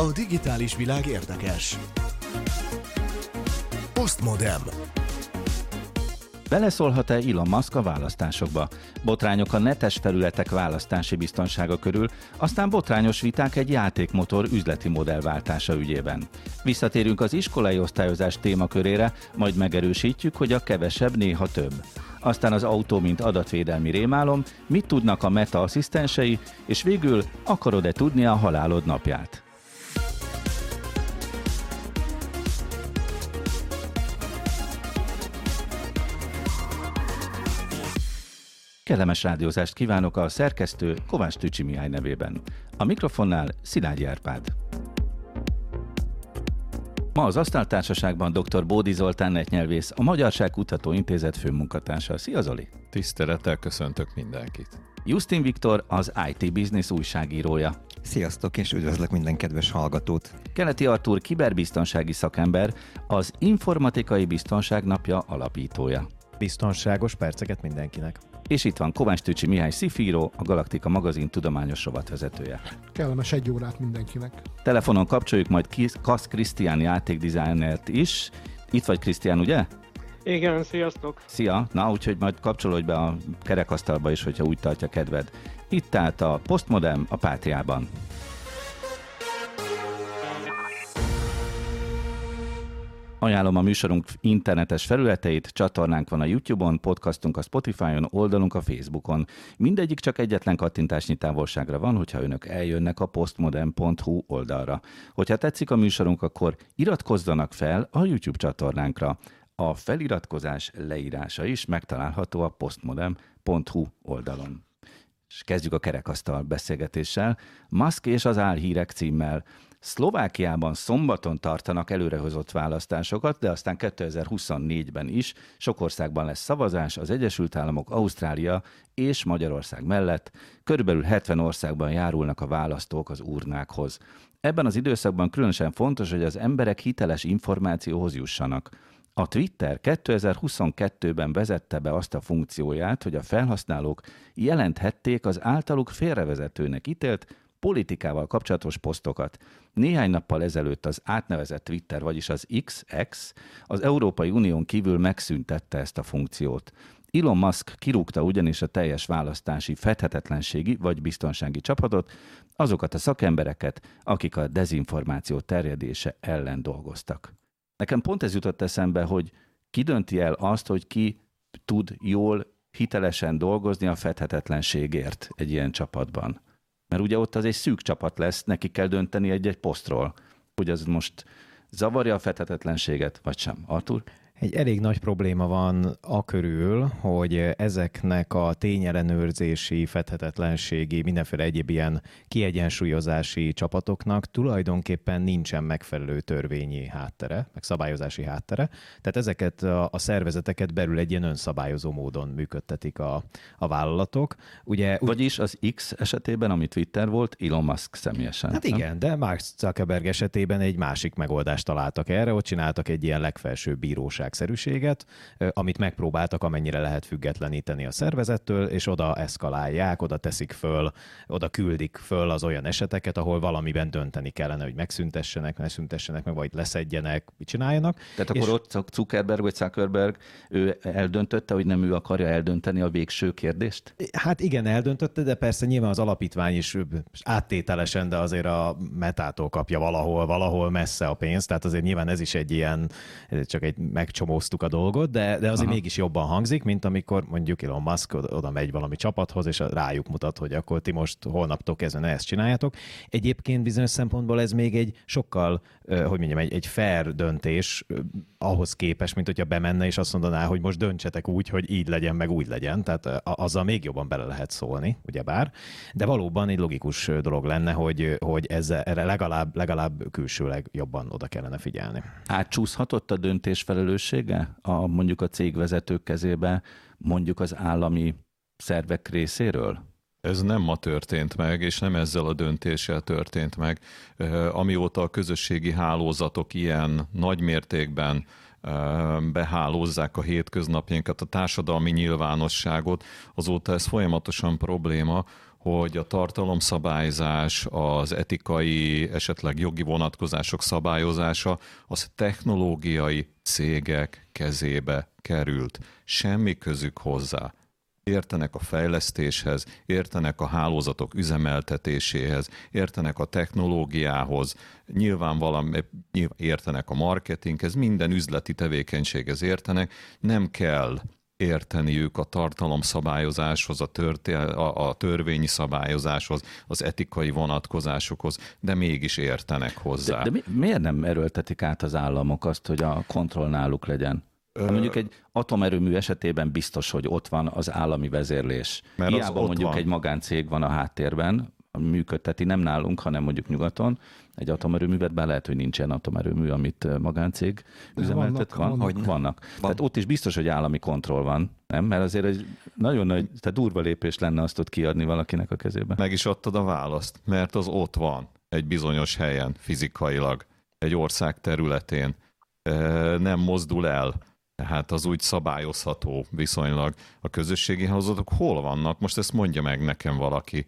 A digitális világ érdekes. Postmodem. Beleszólhat-e Elon Musk a választásokba? Botrányok a netes felületek választási biztonsága körül, aztán botrányos viták egy játékmotor üzleti modellváltása ügyében. Visszatérünk az iskolai osztályozás témakörére, majd megerősítjük, hogy a kevesebb néha több. Aztán az autó, mint adatvédelmi rémálom, mit tudnak a meta asszisztensei, és végül akarod-e tudni a halálod napját? Kellemes rádiózást kívánok a szerkesztő Kovács Tücsi Mihály nevében. A mikrofonnál Szilágyi Árpád. Ma az Asztaltársaságban dr. Bódi Zoltán netnyelvész, a Magyarság Kutató Intézet főmunkatársa. Szia Zoli! Tisztelettel köszöntök mindenkit! Justin Viktor, az IT Business újságírója. Sziasztok, és üdvözlök minden kedves hallgatót! Keleti Artúr kiberbiztonsági szakember, az Informatikai Biztonság Napja alapítója. Biztonságos perceket mindenkinek! És itt van Kovács Tücsi Mihály Szifíró, a Galaktika magazin tudományos rovatvezetője. Kellemes egy órát mindenkinek. Telefonon kapcsoljuk majd Kasz Krisztián játékdesignert is. Itt vagy Krisztián, ugye? Igen, sziasztok! Szia! Na, úgyhogy majd kapcsolódj be a kerekasztalba is, hogyha úgy tartja kedved. Itt állt a Postmodem a Pátriában. Ajánlom a műsorunk internetes felületeit, csatornánk van a YouTube-on, podcastunk a Spotify-on, oldalunk a Facebookon. Mindegyik csak egyetlen kattintásnyi távolságra van, hogyha önök eljönnek a postmodern.hu oldalra. Hogyha tetszik a műsorunk, akkor iratkozzanak fel a YouTube csatornánkra. A feliratkozás leírása is megtalálható a postmodern.hu oldalon. És kezdjük a kerekasztal beszélgetéssel. Musk és az álhírek címmel. Szlovákiában szombaton tartanak előrehozott választásokat, de aztán 2024-ben is sok országban lesz szavazás, az Egyesült Államok, Ausztrália és Magyarország mellett körülbelül 70 országban járulnak a választók az urnákhoz. Ebben az időszakban különösen fontos, hogy az emberek hiteles információhoz jussanak. A Twitter 2022-ben vezette be azt a funkcióját, hogy a felhasználók jelenthették az általuk félrevezetőnek ítélt politikával kapcsolatos posztokat. Néhány nappal ezelőtt az átnevezett Twitter, vagyis az XX, az Európai Unión kívül megszüntette ezt a funkciót. Elon Musk kirúgta ugyanis a teljes választási fedhetetlenségi vagy biztonsági csapatot, azokat a szakembereket, akik a dezinformáció terjedése ellen dolgoztak. Nekem pont ez jutott eszembe, hogy ki dönti el azt, hogy ki tud jól, hitelesen dolgozni a fedhetetlenségért egy ilyen csapatban. Mert ugye ott az egy szűk csapat lesz, neki kell dönteni egy-egy posztról, hogy az most zavarja a fethetetlenséget, vagy sem. Artur? Egy elég nagy probléma van a körül, hogy ezeknek a tényellenőrzési, fedhetetlenségi, mindenféle egyéb ilyen kiegyensúlyozási csapatoknak tulajdonképpen nincsen megfelelő törvényi háttere, meg szabályozási háttere. Tehát ezeket a, a szervezeteket belül egy ilyen önszabályozó módon működtetik a, a vállalatok. Ugye, Vagyis az X esetében, ami Twitter volt, Elon Musk személyesen. Hát igen, nem? de Mark Zuckerberg esetében egy másik megoldást találtak erre, ott csináltak egy ilyen legfelsőbb bíróság szerűséget, amit megpróbáltak amennyire lehet függetleníteni a szervezettől, és oda eszkalálják, oda teszik föl, oda küldik föl az olyan eseteket, ahol valamiben dönteni kellene, hogy megszüntessenek, ne szüntessenek meg, vagy leszedjenek, mit csináljanak. Tehát és... akkor ott Zuckerberg vagy Zuckerberg ő eldöntötte, hogy nem ő akarja eldönteni a végső kérdést? Hát igen, eldöntötte, de persze nyilván az alapítvány is áttételesen, de azért a metától kapja valahol, valahol messze a pénzt, tehát azért nyilván ez is egy ilyen, csak egy meg megcsomóztuk a dolgot, de, de azért Aha. mégis jobban hangzik, mint amikor mondjuk Elon Musk oda, megy valami csapathoz, és rájuk mutat, hogy akkor ti most holnaptól kezdve ezt csináljátok. Egyébként bizonyos szempontból ez még egy sokkal, hogy mondjam, egy, egy fair döntés ahhoz képest, mint hogyha bemenne és azt mondaná, hogy most döntsetek úgy, hogy így legyen, meg úgy legyen. Tehát azzal még jobban bele lehet szólni, ugyebár. De valóban egy logikus dolog lenne, hogy, hogy ezzel, erre legalább, legalább külsőleg jobban oda kellene figyelni. Átcsúszhatott a döntés felelős felelőssége a, mondjuk a cégvezetők kezébe, mondjuk az állami szervek részéről? Ez nem ma történt meg, és nem ezzel a döntéssel történt meg. Amióta a közösségi hálózatok ilyen nagy mértékben behálózzák a hétköznapjainkat, a társadalmi nyilvánosságot, azóta ez folyamatosan probléma, hogy a tartalomszabályzás, az etikai, esetleg jogi vonatkozások szabályozása az technológiai cégek kezébe került. Semmi közük hozzá értenek a fejlesztéshez, értenek a hálózatok üzemeltetéséhez, értenek a technológiához, nyilván valami, értenek a marketinghez, minden üzleti tevékenységhez értenek, nem kell érteniük a tartalomszabályozáshoz, a, törtél, a, a törvényi szabályozáshoz, az etikai vonatkozásokhoz, de mégis értenek hozzá. De, de mi, miért nem erőltetik át az államok azt, hogy a kontroll náluk legyen? Hát mondjuk egy atomerőmű esetében biztos, hogy ott van az állami vezérlés. Mert Hiába mondjuk van. egy magáncég van a háttérben, működteti, nem nálunk, hanem mondjuk nyugaton, egy atomerőművet, bár lehet, hogy nincsen atomerőmű, amit magáncég üzemeltet. Vannak, van, vannak. Van. Tehát ott is biztos, hogy állami kontroll van, nem? Mert azért egy nagyon nagy, tehát durva lépés lenne azt ott kiadni valakinek a kezébe. Meg is adtad a választ, mert az ott van egy bizonyos helyen fizikailag, egy ország területén nem mozdul el tehát az úgy szabályozható viszonylag. A közösségi hálózatok hol vannak? Most ezt mondja meg nekem valaki.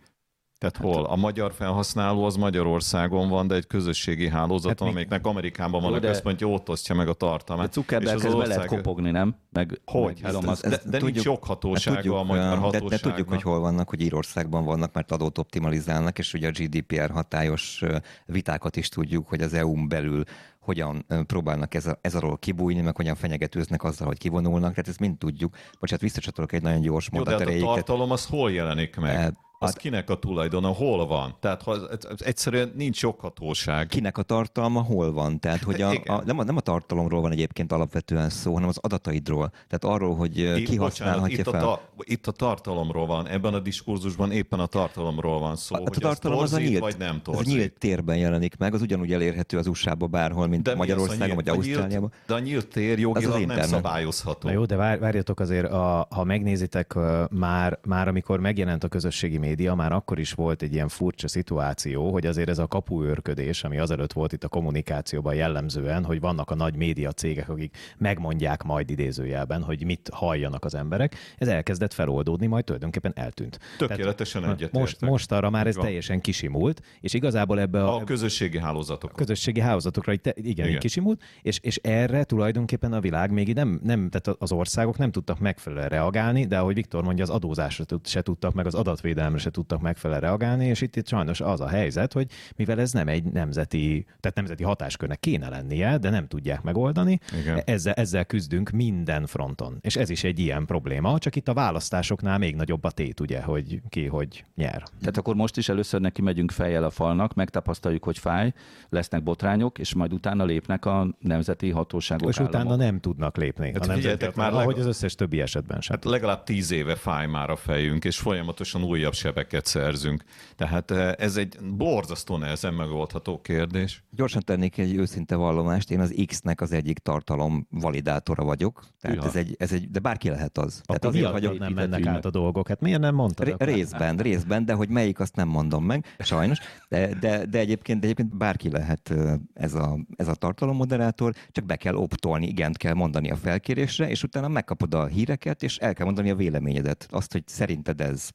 Tehát hát, hol? A magyar felhasználó az Magyarországon van, de egy közösségi hálózaton, hát amelyiknek Amerikában van a központja, ott osztja meg a tartalmát. De Zuckerberg ország... lehet kopogni, nem? Meg, hogy? Meg hát ez, ez, de, de tudjuk, nincs joghatósága hát tudjuk, a magyar hatóságnak. De, de tudjuk, hogy hol vannak, hogy Írországban vannak, mert adót optimalizálnak, és ugye a GDPR hatályos vitákat is tudjuk, hogy az EU-n belül hogyan próbálnak ez, ez alól kibújni, meg hogyan fenyegetőznek azzal, hogy kivonulnak. Tehát ezt mind tudjuk. Bocsát, visszacsatolok egy nagyon gyors mondat Jó, de hát a tartalom az hol jelenik meg? Az hát, kinek a tulajdona, hol van? Tehát ha egyszerűen nincs joghatóság. Kinek a tartalma hol van? Tehát, hogy a, a, nem, a, nem a tartalomról van egyébként alapvetően szó, hanem az adataidról. Tehát arról, hogy itt, ki használhatja itt fel. A ta, itt a tartalomról van, ebben a diskurzusban éppen a tartalomról van szó, a, hogy a tartalom az, torzít, az a nyílt, vagy nem torzít. Ez a nyílt térben jelenik meg, az ugyanúgy elérhető az USA-ba bárhol, mint de Magyarországon, vagy Ausztráliában. De a nyílt tér jogilag nem szabályozható. Na jó, de várjatok azért, a, ha megnézitek, már, már amikor megjelent a közösségi média, már akkor is volt egy ilyen furcsa szituáció, hogy azért ez a kapuőrködés, ami azelőtt volt itt a kommunikációban jellemzően, hogy vannak a nagy média cégek, akik megmondják majd idézőjelben, hogy mit halljanak az emberek, ez elkezdett feloldódni, majd tulajdonképpen eltűnt. Tökéletesen egyetértek. Most, most arra már ez Van. teljesen kisimult, és igazából ebbe a... A közösségi hálózatok. A közösségi hálózatokra te, igen, igen. kisimult, és, és erre tulajdonképpen a világ még nem, nem, tehát az országok nem tudtak megfelelően reagálni, de ahogy Viktor mondja, az adózásra se tudtak, meg az adatvédelemre se tudtak megfelelően reagálni, és itt, itt sajnos az a helyzet, hogy mivel ez nem egy nemzeti, tehát nemzeti hatáskörnek kéne lennie, de nem tudják megoldani, Igen. ezzel, ezzel küzdünk minden fronton. És ez is egy ilyen probléma, csak itt a választásoknál még nagyobb a tét, ugye, hogy ki hogy nyer. Tehát akkor most is először neki megyünk fejjel a falnak, megtapasztaljuk, hogy fáj, lesznek botrányok, és majd utána lépnek a nemzeti hatóságok. És államok. utána nem tudnak lépni. Hát a nemzeti, már legalább, ahogy az összes többi esetben sem. Hát legalább tíz éve fáj már a fejünk, és folyamatosan újabb sebeket szerzünk. Tehát eh, ez egy borzasztó nehezen megoldható kérdés. Gyorsan tennék egy őszinte vallomást, én az X-nek az egyik tartalom validátora vagyok. Tehát ez egy, ez egy, de bárki lehet az. Akkor Tehát azért vagyok, nem mennek át a dolgok. Hát miért nem mondtad? Ré- részben, részben, de hogy melyik azt nem mondom meg, sajnos. De, de, de egyébként, de egyébként bárki lehet eh, ez a, ez a tartalommoderátor, csak be kell optolni, igent kell mondani a felkérésre, és utána megkapod a híreket, és el kell mondani a véleményedet. Azt, hogy szerinted ez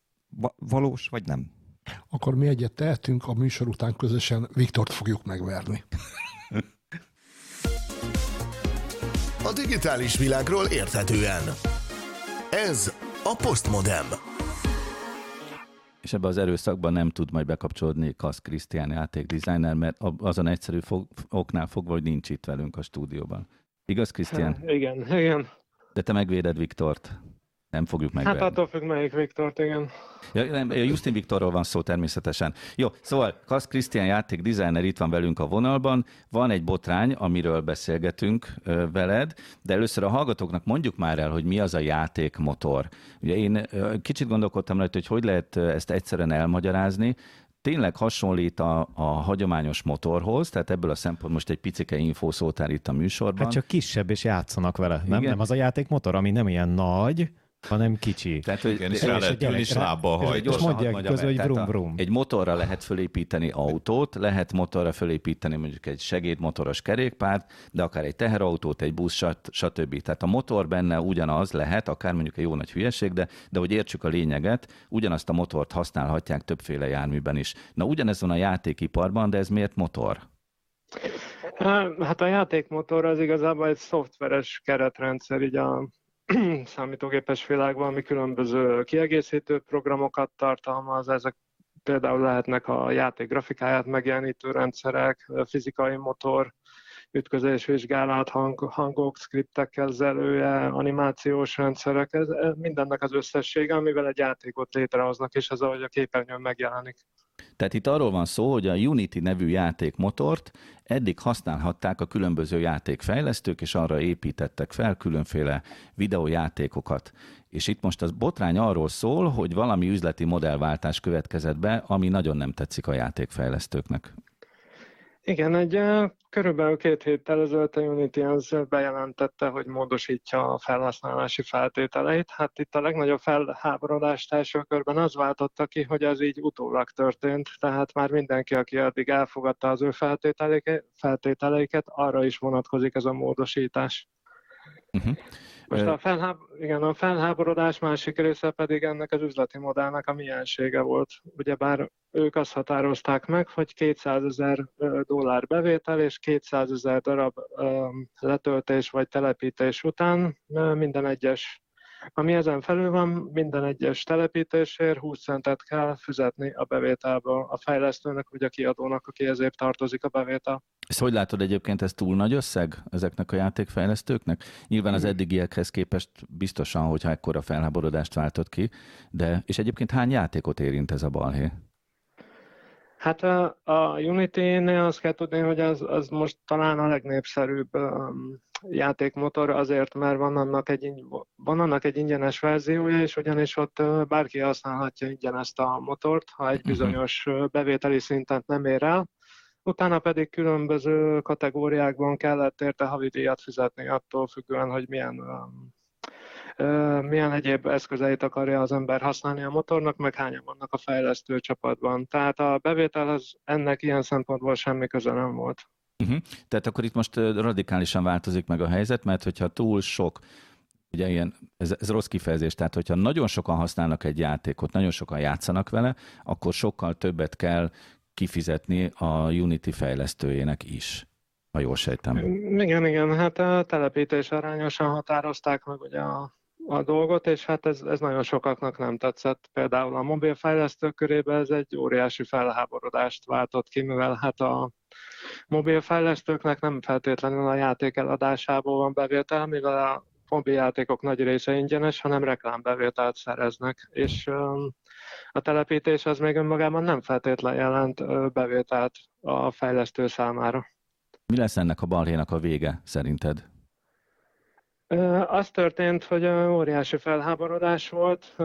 valós, vagy nem? Akkor mi egyet tehetünk, a műsor után közösen Viktort fogjuk megverni. A digitális világról érthetően. Ez a Postmodem. És ebbe az erőszakban nem tud majd bekapcsolódni Kasz Krisztián játékdesigner, mert azon egyszerű fog, oknál fogva, hogy nincs itt velünk a stúdióban. Igaz, Krisztián? Igen, igen. De te megvéded Viktort. Nem fogjuk megverni. Hát attól függ, melyik Viktort, igen. Ja, nem, Justin Viktorról van szó természetesen. Jó, szóval Kasz Krisztián játék designer itt van velünk a vonalban. Van egy botrány, amiről beszélgetünk ö, veled, de először a hallgatóknak mondjuk már el, hogy mi az a játékmotor. Ugye én ö, kicsit gondolkodtam rajta, hogy hogy lehet ezt egyszerűen elmagyarázni, tényleg hasonlít a, a hagyományos motorhoz, tehát ebből a szempont most egy picike infószótár itt a műsorban. Hát csak kisebb, és játszanak vele. Nem, nem az a játékmotor, ami nem ilyen nagy, hanem kicsi. Tehát, hogy Igen, és és rá és lehet a ülni, és lábbal és hajt. gyorsan mondják el, hogy a- vrum. Egy motorra lehet fölépíteni autót, lehet motorra fölépíteni mondjuk egy segédmotoros kerékpárt, de akár egy teherautót, egy busz, stb. Tehát a motor benne ugyanaz lehet, akár mondjuk egy jó nagy hülyeség, de, de hogy értsük a lényeget, ugyanazt a motort használhatják többféle járműben is. Na ugyanez van a játékiparban, de ez miért motor? Hát a játékmotor az igazából egy szoftveres keretrendszer így a számítógépes világban, ami különböző kiegészítő programokat tartalmaz, ezek például lehetnek a játék grafikáját megjelenítő rendszerek, fizikai motor, ütközésvizsgálat, hang, hangok, skriptek kezelője, animációs rendszerek, ez, ez mindennek az összessége, amivel egy játékot létrehoznak, és az, ahogy a képernyőn megjelenik. Tehát itt arról van szó, hogy a Unity nevű játékmotort eddig használhatták a különböző játékfejlesztők, és arra építettek fel különféle videójátékokat. És itt most az botrány arról szól, hogy valami üzleti modellváltás következett be, ami nagyon nem tetszik a játékfejlesztőknek. Igen, egy körülbelül két héttel ezelőtt a Unity az bejelentette, hogy módosítja a felhasználási feltételeit. Hát itt a legnagyobb felháborodást első körben az váltotta ki, hogy ez így utólag történt, tehát már mindenki, aki addig elfogadta az ő feltételeiket arra is vonatkozik ez a módosítás. Uh-huh. Most a, felháb... Igen, a felháborodás másik része pedig ennek az üzleti modellnek a miensége volt. Ugyebár ők azt határozták meg, hogy 200 ezer dollár bevétel és 200 ezer darab letöltés vagy telepítés után minden egyes ami ezen felül van, minden egyes telepítésért 20 centet kell fizetni a bevételből a fejlesztőnek vagy a kiadónak, aki ezért tartozik a bevétel. Ezt hogy látod egyébként, ez túl nagy összeg ezeknek a játékfejlesztőknek? Nyilván az eddigiekhez képest biztosan, hogyha ekkora felháborodást váltott ki, de és egyébként hány játékot érint ez a balhé? Hát a, a Unity-nél azt kell tudni, hogy az, az most talán a legnépszerűbb um, játékmotor azért, mert van annak, egy, van annak egy ingyenes verziója, és ugyanis ott bárki használhatja ingyen ezt a motort, ha egy Mhm. bizonyos bevételi szintet nem ér el. Utána pedig különböző kategóriákban kellett érte havidíjat fizetni, attól függően, hogy milyen um, milyen egyéb eszközeit akarja az ember használni a motornak, meg hányan vannak a fejlesztő csapatban. Tehát a bevételhez ennek ilyen szempontból semmi köze nem volt. Uh-huh. Tehát akkor itt most radikálisan változik meg a helyzet, mert hogyha túl sok, ugye ilyen, ez, ez rossz kifejezés, tehát hogyha nagyon sokan használnak egy játékot, nagyon sokan játszanak vele, akkor sokkal többet kell kifizetni a Unity fejlesztőjének is, ha jól sejtem. Igen, igen, hát a telepítés arányosan határozták meg ugye a, a dolgot, és hát ez, ez nagyon sokaknak nem tetszett. Például a mobilfejlesztők körében ez egy óriási felháborodást váltott ki, mivel hát a mobilfejlesztőknek nem feltétlenül a játék eladásából van bevétel, mivel a mobiljátékok nagy része ingyenes, hanem reklámbevételt szereznek, és a telepítés az még önmagában nem feltétlen jelent bevételt a fejlesztő számára. Mi lesz ennek a balhénak a vége szerinted? Az történt, hogy óriási felháborodás volt.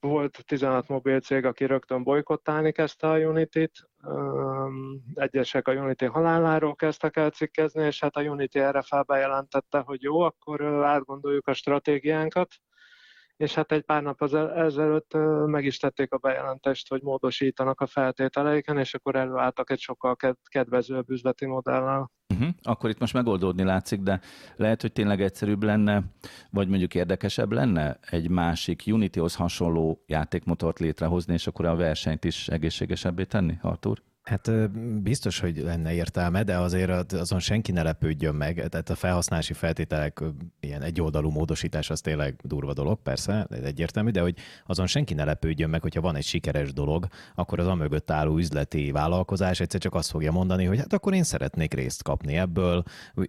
Volt 16 mobil cég, aki rögtön bolykottálni kezdte a Unity-t. Egyesek a Unity haláláról kezdtek el cikkezni, és hát a Unity erre felbejelentette, hogy jó, akkor átgondoljuk a stratégiánkat. És hát egy pár nap ezelőtt meg is tették a bejelentést, hogy módosítanak a feltételeiken, és akkor előálltak egy sokkal ked- kedvezőbb üzleti modellel. Uh-huh. Akkor itt most megoldódni látszik, de lehet, hogy tényleg egyszerűbb lenne, vagy mondjuk érdekesebb lenne egy másik Unityhoz hasonló játékmotort létrehozni, és akkor a versenyt is egészségesebbé tenni, Artur? Hát biztos, hogy lenne értelme, de azért az- azon senki ne lepődjön meg. Tehát a felhasználási feltételek ilyen egyoldalú módosítás az tényleg durva dolog, persze, egyértelmű, de hogy azon senki ne lepődjön meg, hogyha van egy sikeres dolog, akkor az amögött álló üzleti vállalkozás egyszer csak azt fogja mondani, hogy hát akkor én szeretnék részt kapni ebből.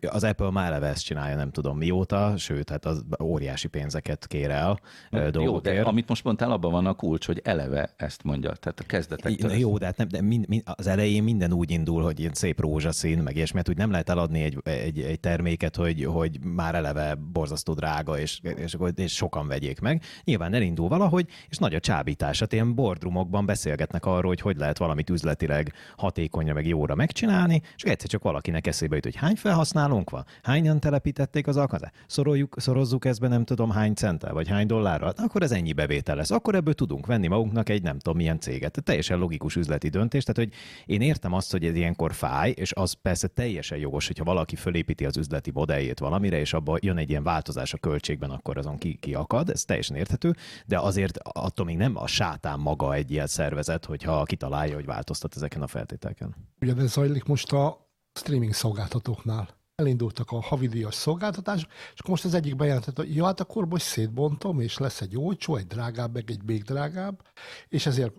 Az Apple már eleve ezt csinálja, nem tudom mióta, sőt, hát az óriási pénzeket kér el ö, Jó, de dolgokért. amit most mondtál, abban van a kulcs, hogy eleve ezt mondja. Tehát a kezdetektől. Jó, de, hát nem, de mind, mind, az az elején minden úgy indul, hogy ilyen szép rózsaszín, meg ilyesmi, mert úgy nem lehet eladni egy, egy, egy terméket, hogy, hogy már eleve borzasztó drága, és, és, és sokan vegyék meg. Nyilván elindul valahogy, és nagy a csábítás. Hát ilyen boardroomokban beszélgetnek arról, hogy hogy lehet valamit üzletileg hatékonyra, meg jóra megcsinálni, és egyszer csak valakinek eszébe jut, hogy hány felhasználónk van, hányan telepítették az alkalmazást, Szoroljuk, szorozzuk ezt be nem tudom hány centel, vagy hány dollárral, akkor ez ennyi bevétel lesz. Akkor ebből tudunk venni magunknak egy nem tudom milyen céget. Teljesen logikus üzleti döntés, tehát hogy én értem azt, hogy ez ilyenkor fáj, és az persze teljesen jogos, hogyha valaki fölépíti az üzleti modelljét valamire, és abban jön egy ilyen változás a költségben, akkor azon ki, kiakad, ez teljesen érthető, de azért attól még nem a sátán maga egy ilyen szervezet, hogyha kitalálja, hogy változtat ezeken a feltételeken. Ugyanez zajlik most a streaming szolgáltatóknál elindultak a havidíjas szolgáltatások, és akkor most az egyik bejelentett, hogy ja, hát akkor most szétbontom, és lesz egy olcsó, egy drágább, meg egy még drágább, és ezért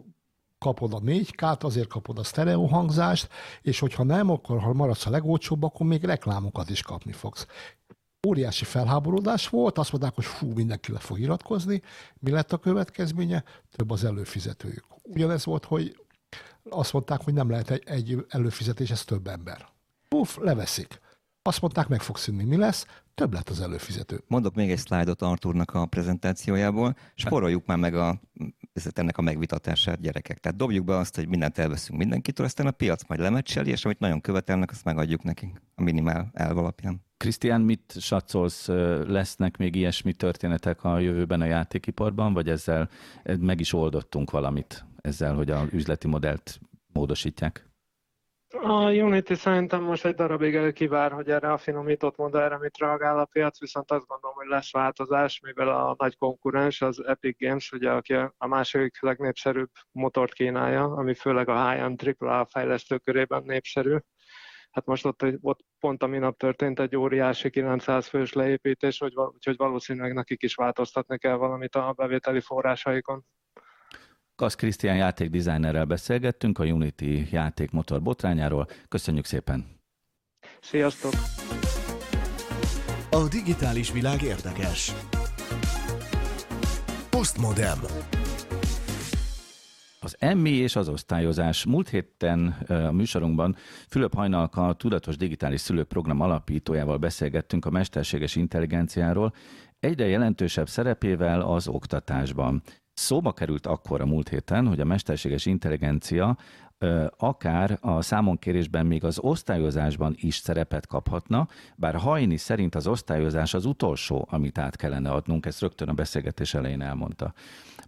kapod a 4K-t, azért kapod a sztereó hangzást, és hogyha nem, akkor ha maradsz a legolcsóbb, akkor még reklámokat is kapni fogsz. Óriási felháborodás volt, azt mondták, hogy fú, mindenki le fog iratkozni. Mi lett a következménye? Több az előfizetőjük. Ugyanez volt, hogy azt mondták, hogy nem lehet egy, előfizetés, ez több ember. Uff, leveszik. Azt mondták, meg fog szűnni. Mi lesz? Több lett az előfizető. Mondok még egy szlájdot Arturnak a prezentációjából, spóroljuk már meg a, ennek a megvitatását gyerekek. Tehát dobjuk be azt, hogy mindent elveszünk mindenkitől, aztán a piac majd lemeccseli, és amit nagyon követelnek, azt megadjuk nekik a minimál elv alapján. Krisztián, mit satszolsz, lesznek még ilyesmi történetek a jövőben a játékiparban, vagy ezzel meg is oldottunk valamit ezzel, hogy a üzleti modellt módosítják? A Unity szerintem most egy darabig elkivár, hogy erre a finomított modellre mit reagál a piac, viszont azt gondolom, hogy lesz változás, mivel a nagy konkurens, az Epic Games, ugye, aki a második legnépszerűbb motort kínálja, ami főleg a high-end AAA fejlesztő körében népszerű. Hát most ott, ott pont a minap történt egy óriási 900 fős leépítés, úgyhogy valószínűleg nekik is változtatni kell valamit a bevételi forrásaikon. Kasz Krisztián játékdesignerrel beszélgettünk a Unity játékmotor botrányáról. Köszönjük szépen! Sziasztok! A digitális világ érdekes. Postmodem. Az emmi és az osztályozás. Múlt héten a műsorunkban Fülöp Hajnalka, a Tudatos Digitális Szülők Program alapítójával beszélgettünk a mesterséges intelligenciáról, egyre jelentősebb szerepével az oktatásban. Szóba került akkor a múlt héten, hogy a mesterséges intelligencia akár a számonkérésben még az osztályozásban is szerepet kaphatna, bár Hajni szerint az osztályozás az utolsó, amit át kellene adnunk, ezt rögtön a beszélgetés elején elmondta.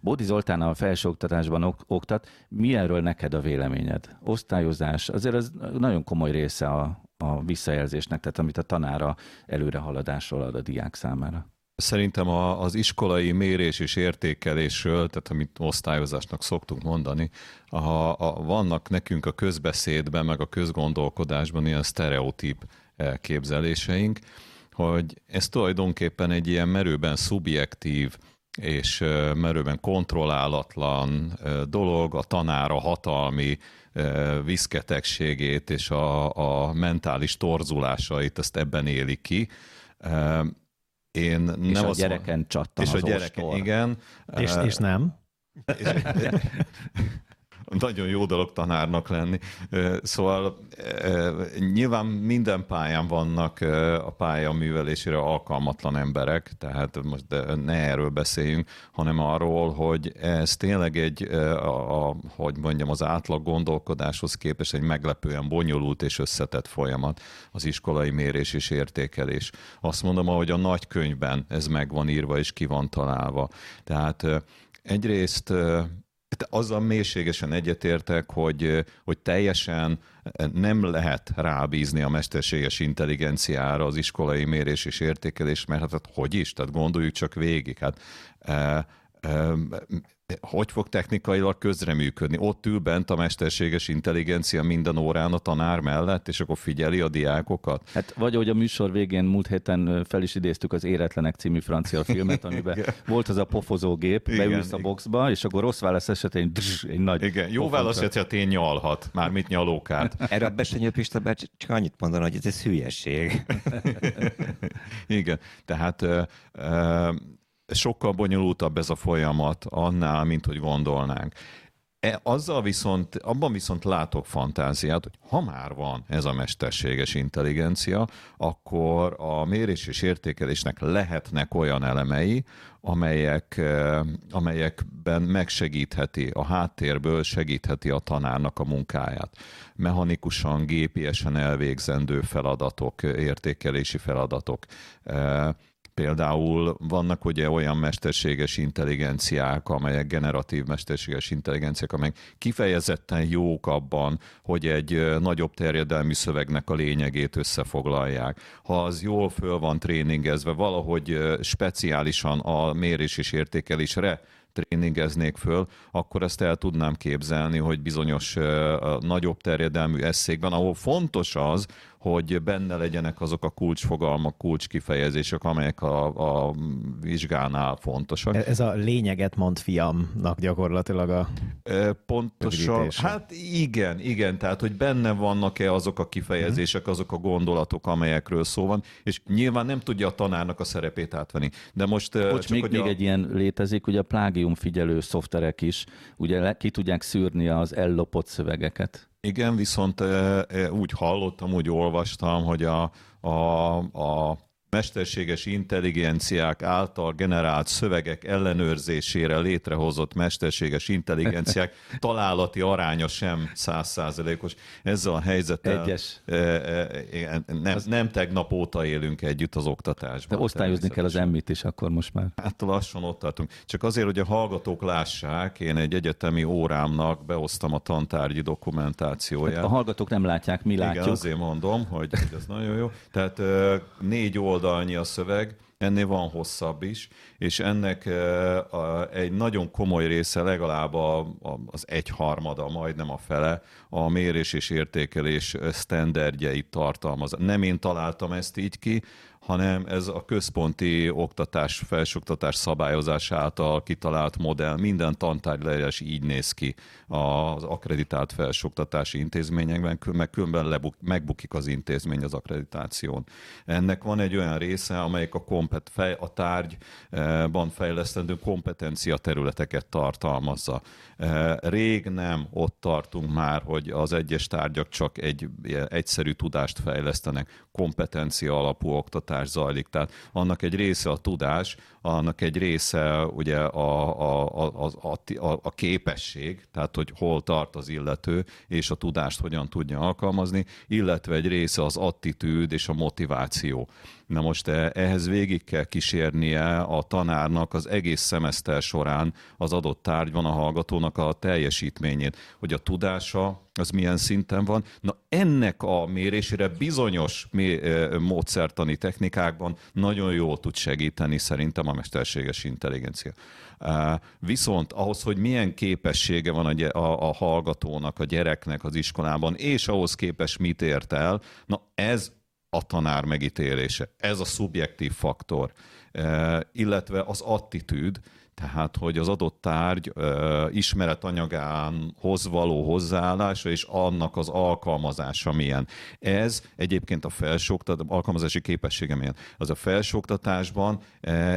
Bódi Zoltán a felsőoktatásban ok- oktat, mi erről neked a véleményed? Osztályozás, azért ez nagyon komoly része a, a visszajelzésnek, tehát amit a tanára előrehaladásról ad a diák számára. Szerintem a, az iskolai mérés és értékelésről, tehát amit osztályozásnak szoktunk mondani, a, a, vannak nekünk a közbeszédben, meg a közgondolkodásban ilyen sztereotíp elképzeléseink, hogy ez tulajdonképpen egy ilyen merőben szubjektív és merőben kontrollálatlan dolog, a tanára hatalmi viszketegségét és a, a mentális torzulásait, ezt ebben éli ki én nem és a gyereken csattan És az a gyereken, ostor. igen. És, és nem? És, nagyon jó dolog tanárnak lenni. Szóval nyilván minden pályán vannak a pálya művelésére alkalmatlan emberek, tehát most ne erről beszéljünk, hanem arról, hogy ez tényleg egy, a, a, hogy mondjam, az átlag gondolkodáshoz képest egy meglepően bonyolult és összetett folyamat az iskolai mérés és értékelés. Azt mondom, hogy a nagykönyvben ez meg van írva és ki van találva. Tehát egyrészt azzal mélységesen egyetértek, hogy, hogy teljesen nem lehet rábízni a mesterséges intelligenciára az iskolai mérés és értékelés, mert hát hogy is? Tehát gondoljuk csak végig. Hát, hogy fog technikailag közreműködni? Ott ül bent a mesterséges intelligencia minden órán a tanár mellett, és akkor figyeli a diákokat? Hát vagy hogy a műsor végén múlt héten fel is idéztük az Éretlenek című francia filmet, amiben volt az a pofozó gép, igen, beülsz a boxba, és akkor rossz válasz esetén drz, egy nagy Igen, jó válasz esetén nyalhat, mármint nyalókát. Erre a Besenyő Pista csak annyit mondani, hogy ez, ez hülyeség. igen, tehát sokkal bonyolultabb ez a folyamat annál, mint hogy gondolnánk. E, azzal viszont, abban viszont látok fantáziát, hogy ha már van ez a mesterséges intelligencia, akkor a mérés és értékelésnek lehetnek olyan elemei, amelyek, e, amelyekben megsegítheti, a háttérből segítheti a tanárnak a munkáját. Mechanikusan, gépiesen elvégzendő feladatok, értékelési feladatok e, Például vannak ugye olyan mesterséges intelligenciák, amelyek generatív mesterséges intelligenciák, amelyek kifejezetten jók abban, hogy egy nagyobb terjedelmű szövegnek a lényegét összefoglalják. Ha az jól föl van tréningezve, valahogy speciálisan a mérés és értékelésre tréningeznék föl, akkor ezt el tudnám képzelni, hogy bizonyos nagyobb terjedelmű eszékben, ahol fontos az, hogy benne legyenek azok a kulcsfogalmak, kulcskifejezések, amelyek a, a vizsgánál fontosak. Ez a lényeget mond fiamnak gyakorlatilag a Pontosan, hát igen, igen, tehát hogy benne vannak-e azok a kifejezések, azok a gondolatok, amelyekről szó van, és nyilván nem tudja a tanárnak a szerepét átvenni. De most... Bocs, csak, még, még a... egy ilyen létezik, ugye a plágium figyelő szoftverek is, ugye ki tudják szűrni az ellopott szövegeket. Igen, viszont úgy hallottam, úgy olvastam, hogy a, a, a mesterséges intelligenciák által generált szövegek ellenőrzésére létrehozott mesterséges intelligenciák találati aránya sem százszázalékos. Ezzel a helyzettel Egyes. E, e, nem, nem tegnap óta élünk együtt az oktatásban. De osztályozni kell az emmit is akkor most már. Hát lassan ott tartunk. Csak azért, hogy a hallgatók lássák, én egy egyetemi órámnak beosztam a tantárgyi dokumentációját. Hát a hallgatók nem látják, mi látjuk. Igen, azért mondom, hogy ez nagyon jó. Tehát négy oldal oldalnyi a szöveg, ennél van hosszabb is, és ennek egy nagyon komoly része, legalább az egyharmada, majdnem a fele, a mérés és értékelés sztenderdjeit tartalmaz. Nem én találtam ezt így ki, hanem ez a központi oktatás, felsőoktatás szabályozás által kitalált modell, minden tantárgyleírás így néz ki az akreditált felsőoktatási intézményekben, meg különben lebuk, megbukik az intézmény az akkreditáción. Ennek van egy olyan része, amelyik a, kompet, fej, a tárgyban fejlesztendő kompetencia területeket tartalmazza. Rég nem ott tartunk már, hogy az egyes tárgyak csak egy egyszerű tudást fejlesztenek, kompetencia alapú oktatás zajlik. Tehát annak egy része a tudás, annak egy része ugye a, a, a, a, a, a képesség, tehát hogy hol tart az illető, és a tudást hogyan tudja alkalmazni, illetve egy része az attitűd és a motiváció. Na most e, ehhez végig kell kísérnie a tanárnak az egész szemeszter során az adott tárgyban a hallgatónak a teljesítményét, hogy a tudása az milyen szinten van. Na ennek a mérésére bizonyos módszertani technikákban nagyon jól tud segíteni szerintem a mesterséges intelligencia. Viszont ahhoz, hogy milyen képessége van a, a, a hallgatónak, a gyereknek az iskolában, és ahhoz képes mit ért el, na ez a tanár megítélése. Ez a szubjektív faktor, illetve az attitűd, tehát hogy az adott tárgy ö, ismeretanyagához való hozzáállása és annak az alkalmazása milyen. Ez egyébként a felsőoktatás, alkalmazási képessége milyen. Az a felsőoktatásban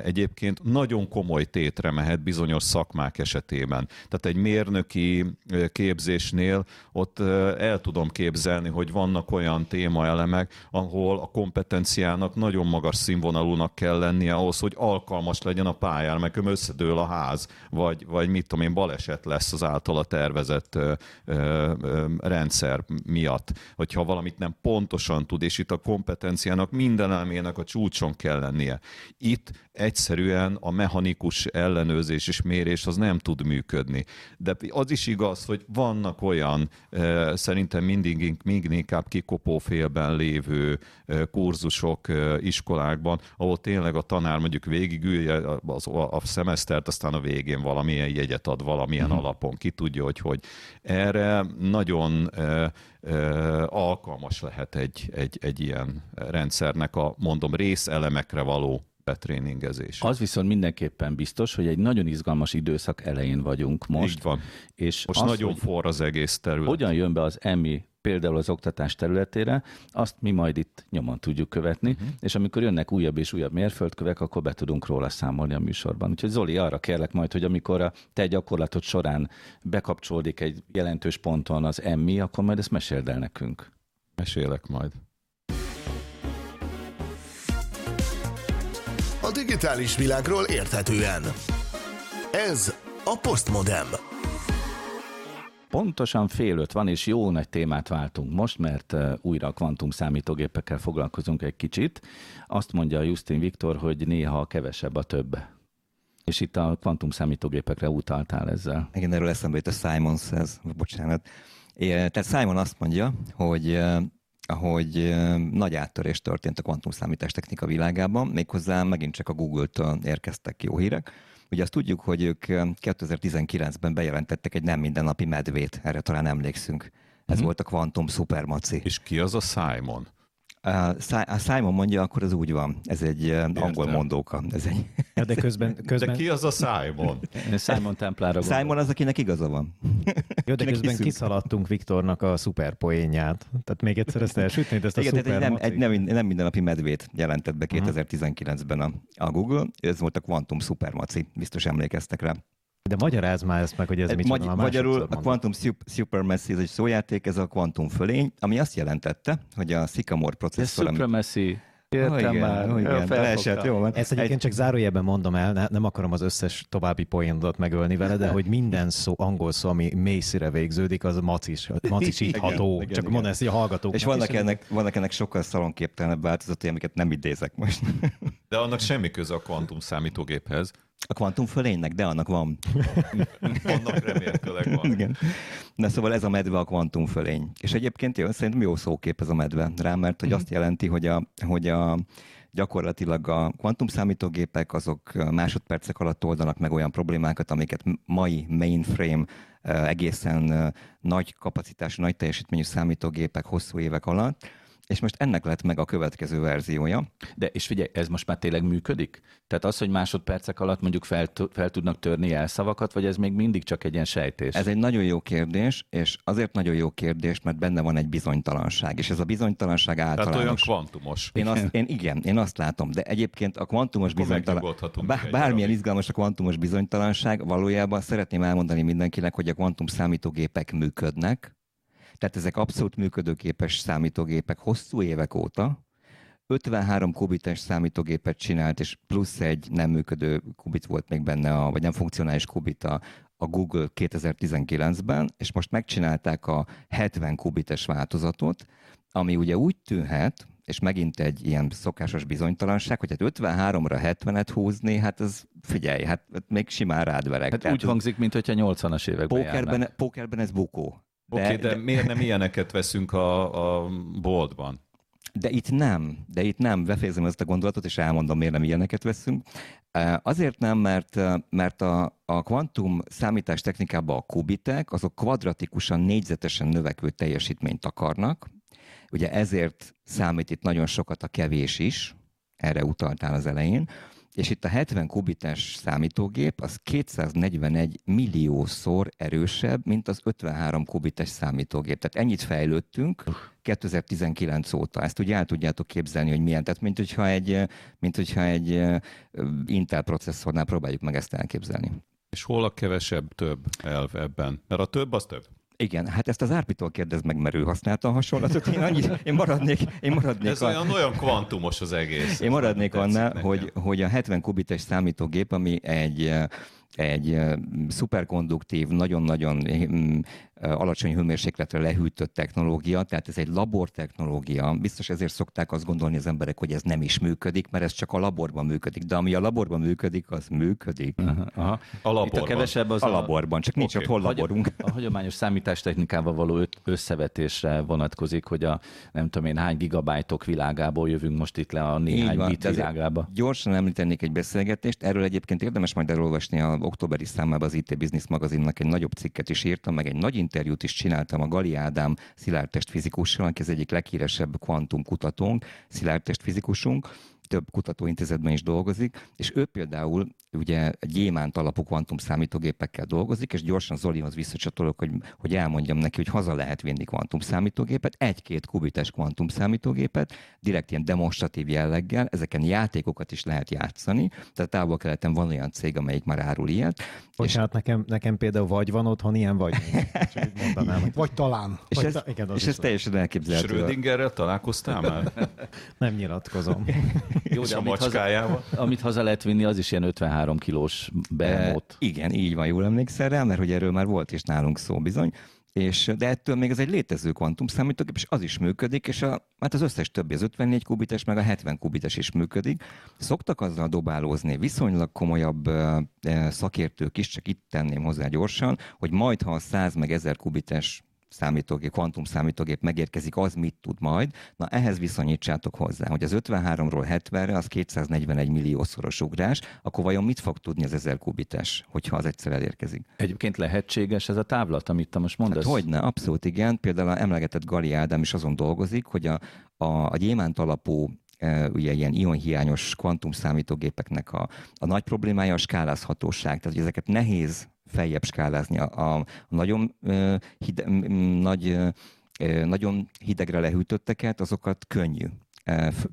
egyébként nagyon komoly tétre mehet bizonyos szakmák esetében. Tehát egy mérnöki képzésnél ott el tudom képzelni, hogy vannak olyan témaelemek, ahol a kompetenciának nagyon magas színvonalúnak kell lennie ahhoz, hogy alkalmas legyen a pályára, meg összedől dől a ház, vagy, vagy mit tudom én, baleset lesz az általa tervezett ö, ö, ö, rendszer miatt, hogyha valamit nem pontosan tud, és itt a kompetenciának minden elmének a csúcson kell lennie. Itt egyszerűen a mechanikus ellenőrzés és mérés az nem tud működni. De az is igaz, hogy vannak olyan szerintem mindig még inkább kikopófélben lévő kurzusok iskolákban, ahol tényleg a tanár mondjuk végigülje az, a, a szemesztert, aztán a végén valamilyen jegyet ad valamilyen uh-huh. alapon, ki tudja, hogy hogy. Erre nagyon alkalmas lehet egy, egy, egy ilyen rendszernek a, mondom, részelemekre való betréningezés. Az viszont mindenképpen biztos, hogy egy nagyon izgalmas időszak elején vagyunk most. Így van. És most az, nagyon forr az egész terület. Hogyan jön be az EMI például az oktatás területére, azt mi majd itt nyomon tudjuk követni, uh-huh. és amikor jönnek újabb és újabb mérföldkövek, akkor be tudunk róla számolni a műsorban. Úgyhogy Zoli, arra kérlek majd, hogy amikor a te gyakorlatod során bekapcsolódik egy jelentős ponton az emmi, akkor majd ezt meséld el nekünk. Mesélek majd. Digitális világról érthetően. Ez a Postmodem. Pontosan fél öt van, és jó nagy témát váltunk most, mert újra a kvantum számítógépekkel foglalkozunk egy kicsit. Azt mondja Justin Viktor, hogy néha kevesebb a több. És itt a kvantum számítógépekre utaltál ezzel. Igen, erről eszembe jut a Simon says, bocsánat. É, tehát Simon azt mondja, hogy hogy nagy áttörés történt a kvantumszámítás technika világában, méghozzá megint csak a Google-től érkeztek jó hírek. Ugye azt tudjuk, hogy ők 2019-ben bejelentettek egy nem mindennapi medvét, erre talán emlékszünk. Ez uh-huh. volt a Quantum Supermaci. És ki az a Simon? A Simon mondja, akkor az úgy van. Ez egy Értem. angol mondóka. Ez egy... Ja, de közben, közben... De ki az a Simon? Simon Templára gondol. Simon az, akinek igaza van. Jó, de közben kiszaladtunk Viktornak a szuperpoénját. Tehát még egyszer ezt elsütnéd, ezt a Igen, szuper nem, egy nem, nem mindennapi medvét jelentett be 2019-ben a, a Google. Ez volt a Quantum Supermaci. Biztos emlékeztek rá. De magyaráz már ezt meg, hogy ez mit Magy- Magyarul a Quantum Supermassy, ez egy szójáték, ez a kvantum fölény, ami azt jelentette, hogy a Sycamore processzor... Supremacy. Értem oh, igen, már. Oh, igen. Leesett, jó, Ezt egyébként egy... csak zárójelben mondom el, ne, nem akarom az összes további poénodat megölni vele, de hogy minden szó, angol szó, ami mélyszire végződik, az macis, macisítható. igen, csak mondd ezt a hallgatók. És vannak ennek, vannak ennek sokkal szalonképtelenebb változatai, amiket nem idézek most. De annak semmi köze a kvantum számítógéphez. A kvantum fölénynek, de annak van. annak remélhetőleg van. Igen. Na szóval ez a medve a kvantum fölény. És egyébként jó, szerintem jó szókép ez a medve rá, mert hogy mm. azt jelenti, hogy a, hogy a gyakorlatilag a kvantum számítógépek azok másodpercek alatt oldanak meg olyan problémákat, amiket mai mainframe egészen nagy kapacitású, nagy teljesítményű számítógépek hosszú évek alatt és most ennek lett meg a következő verziója. De és figyelj, ez most már tényleg működik? Tehát az, hogy másodpercek alatt mondjuk fel, fel tudnak törni elszavakat, vagy ez még mindig csak egy ilyen sejtés? Ez egy nagyon jó kérdés, és azért nagyon jó kérdés, mert benne van egy bizonytalanság, és ez a bizonytalanság általános. Tehát olyan kvantumos. Én azt, én, igen, én azt látom, de egyébként a kvantumos bizonytalanság, bár, bármilyen izgalmas a kvantumos bizonytalanság, valójában szeretném elmondani mindenkinek, hogy a kvantum számítógépek működnek, tehát ezek abszolút működőképes számítógépek hosszú évek óta, 53 kubites számítógépet csinált, és plusz egy nem működő kubit volt még benne, a, vagy nem funkcionális kubit a, a Google 2019-ben, és most megcsinálták a 70 kubites változatot, ami ugye úgy tűnhet, és megint egy ilyen szokásos bizonytalanság, hogy hát 53-ra 70-et húzni, hát ez figyelj, hát még simán rád verek. Hát úgy hangzik, mint hogyha 80-as években pókerben, pókerben ez bukó. Oké, okay, de, de, miért nem ilyeneket veszünk a, a boltban? De itt nem, de itt nem, befejezem ezt a gondolatot, és elmondom, miért nem ilyeneket veszünk. Azért nem, mert, mert a, a kvantum számítás technikában a kubitek, azok kvadratikusan, négyzetesen növekvő teljesítményt akarnak. Ugye ezért számít itt nagyon sokat a kevés is, erre utaltál az elején. És itt a 70 kubites számítógép az 241 milliószor erősebb, mint az 53 kubites számítógép. Tehát ennyit fejlődtünk 2019 óta. Ezt ugye el tudjátok képzelni, hogy milyen. Tehát mint hogyha egy, mint hogyha egy Intel processzornál próbáljuk meg ezt elképzelni. És hol a kevesebb több elv ebben? Mert a több az több. Igen, hát ezt az Árpitól kérdez meg, mert ő használta a hasonlatot. Én, annyi, én maradnék, én maradnék Ez a... olyan, olyan kvantumos az egész. Én maradnék annál, hogy, hogy a 70 kubites számítógép, ami egy egy szuperkonduktív, nagyon-nagyon mm, alacsony hőmérsékletre lehűtött technológia, tehát ez egy labortechnológia. Biztos ezért szokták azt gondolni az emberek, hogy ez nem is működik, mert ez csak a laborban működik. De ami a laborban működik, az működik. Aha, aha. A laborban. Itt a kevesebb az a, a laborban, csak nincs okay. ott hol laborunk. A hagyományos számítástechnikával való összevetésre vonatkozik, hogy a nem tudom én hány gigabájtok világából jövünk most itt le a néhány van, bit világába. Gyorsan említenék egy beszélgetést, erről egyébként érdemes majd elolvasni a októberi számában az IT Business magazinnak egy nagyobb cikket is írtam, meg egy nagy interjút is csináltam a Gali Ádám szilárdtestfizikussal, aki az egyik leghíresebb kvantum kutatónk, szilárdtestfizikusunk, több kutatóintézetben is dolgozik, és ő például ugye gyémánt alapú kvantum számítógépekkel dolgozik, és gyorsan Zolihoz visszacsatolok, hogy, hogy elmondjam neki, hogy haza lehet vinni kvantum számítógépet, egy-két kubites kvantum számítógépet, direkt ilyen demonstratív jelleggel, ezeken játékokat is lehet játszani, tehát távol-keleten van olyan cég, amelyik már árul ilyet. Bocsánat, és... nekem, nekem például vagy van otthon ilyen, vagy mondanám. Vagy talán. És, vagy ez, ta... igen, és ez teljesen elképzelhető. Schrödingerrel találkoztál már? Nem nyilatkozom. Jó, de amit haza, amit haza lehet vinni, az is ilyen 53 kilós behemoth. E, igen, így van, jól emlékszel rá, mert hogy erről már volt is nálunk szó bizony. És, de ettől még ez egy létező kvantumszámítógép, és az is működik, és a, hát az összes többi, az 54 kubites, meg a 70 kubites is működik. Szoktak azzal dobálózni viszonylag komolyabb uh, szakértők is, csak itt tenném hozzá gyorsan, hogy majd, ha a 100 meg 1000 kubites számítógép, kvantum számítógép megérkezik, az mit tud majd. Na ehhez viszonyítsátok hozzá, hogy az 53-ról 70-re az 241 milliószoros ugrás, akkor vajon mit fog tudni az 1000 kubites, hogyha az egyszer elérkezik? Egyébként lehetséges ez a távlat, amit te most mondasz? Hát hogyne, abszolút igen. Például a emlegetett Gali Ádám is azon dolgozik, hogy a, a, a gyémánt alapú ugye ilyen ionhiányos kvantum számítógépeknek a, a nagy problémája a skálázhatóság. Tehát, hogy ezeket nehéz feljebb skálázni. A, a nagyon, hide, nagy, nagyon hidegre lehűtötteket, azokat könnyű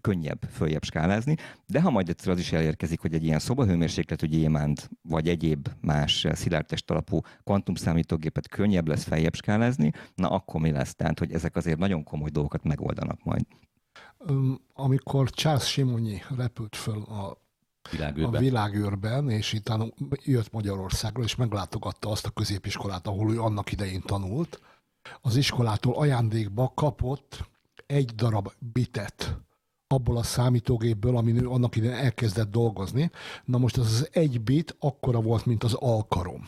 könnyebb följebb skálázni, de ha majd egyszer az is elérkezik, hogy egy ilyen szobahőmérsékletű gyémánt, vagy egyéb más szilárdtest alapú kvantumszámítógépet könnyebb lesz feljebb skálázni, na akkor mi lesz? Tehát, hogy ezek azért nagyon komoly dolgokat megoldanak majd. Amikor Charles Simonyi repült föl a világűrben. a világűrben, és itt jött Magyarországra, és meglátogatta azt a középiskolát, ahol ő annak idején tanult. Az iskolától ajándékba kapott egy darab bitet abból a számítógépből, amin ő annak idején elkezdett dolgozni. Na most az az egy bit akkora volt, mint az alkarom.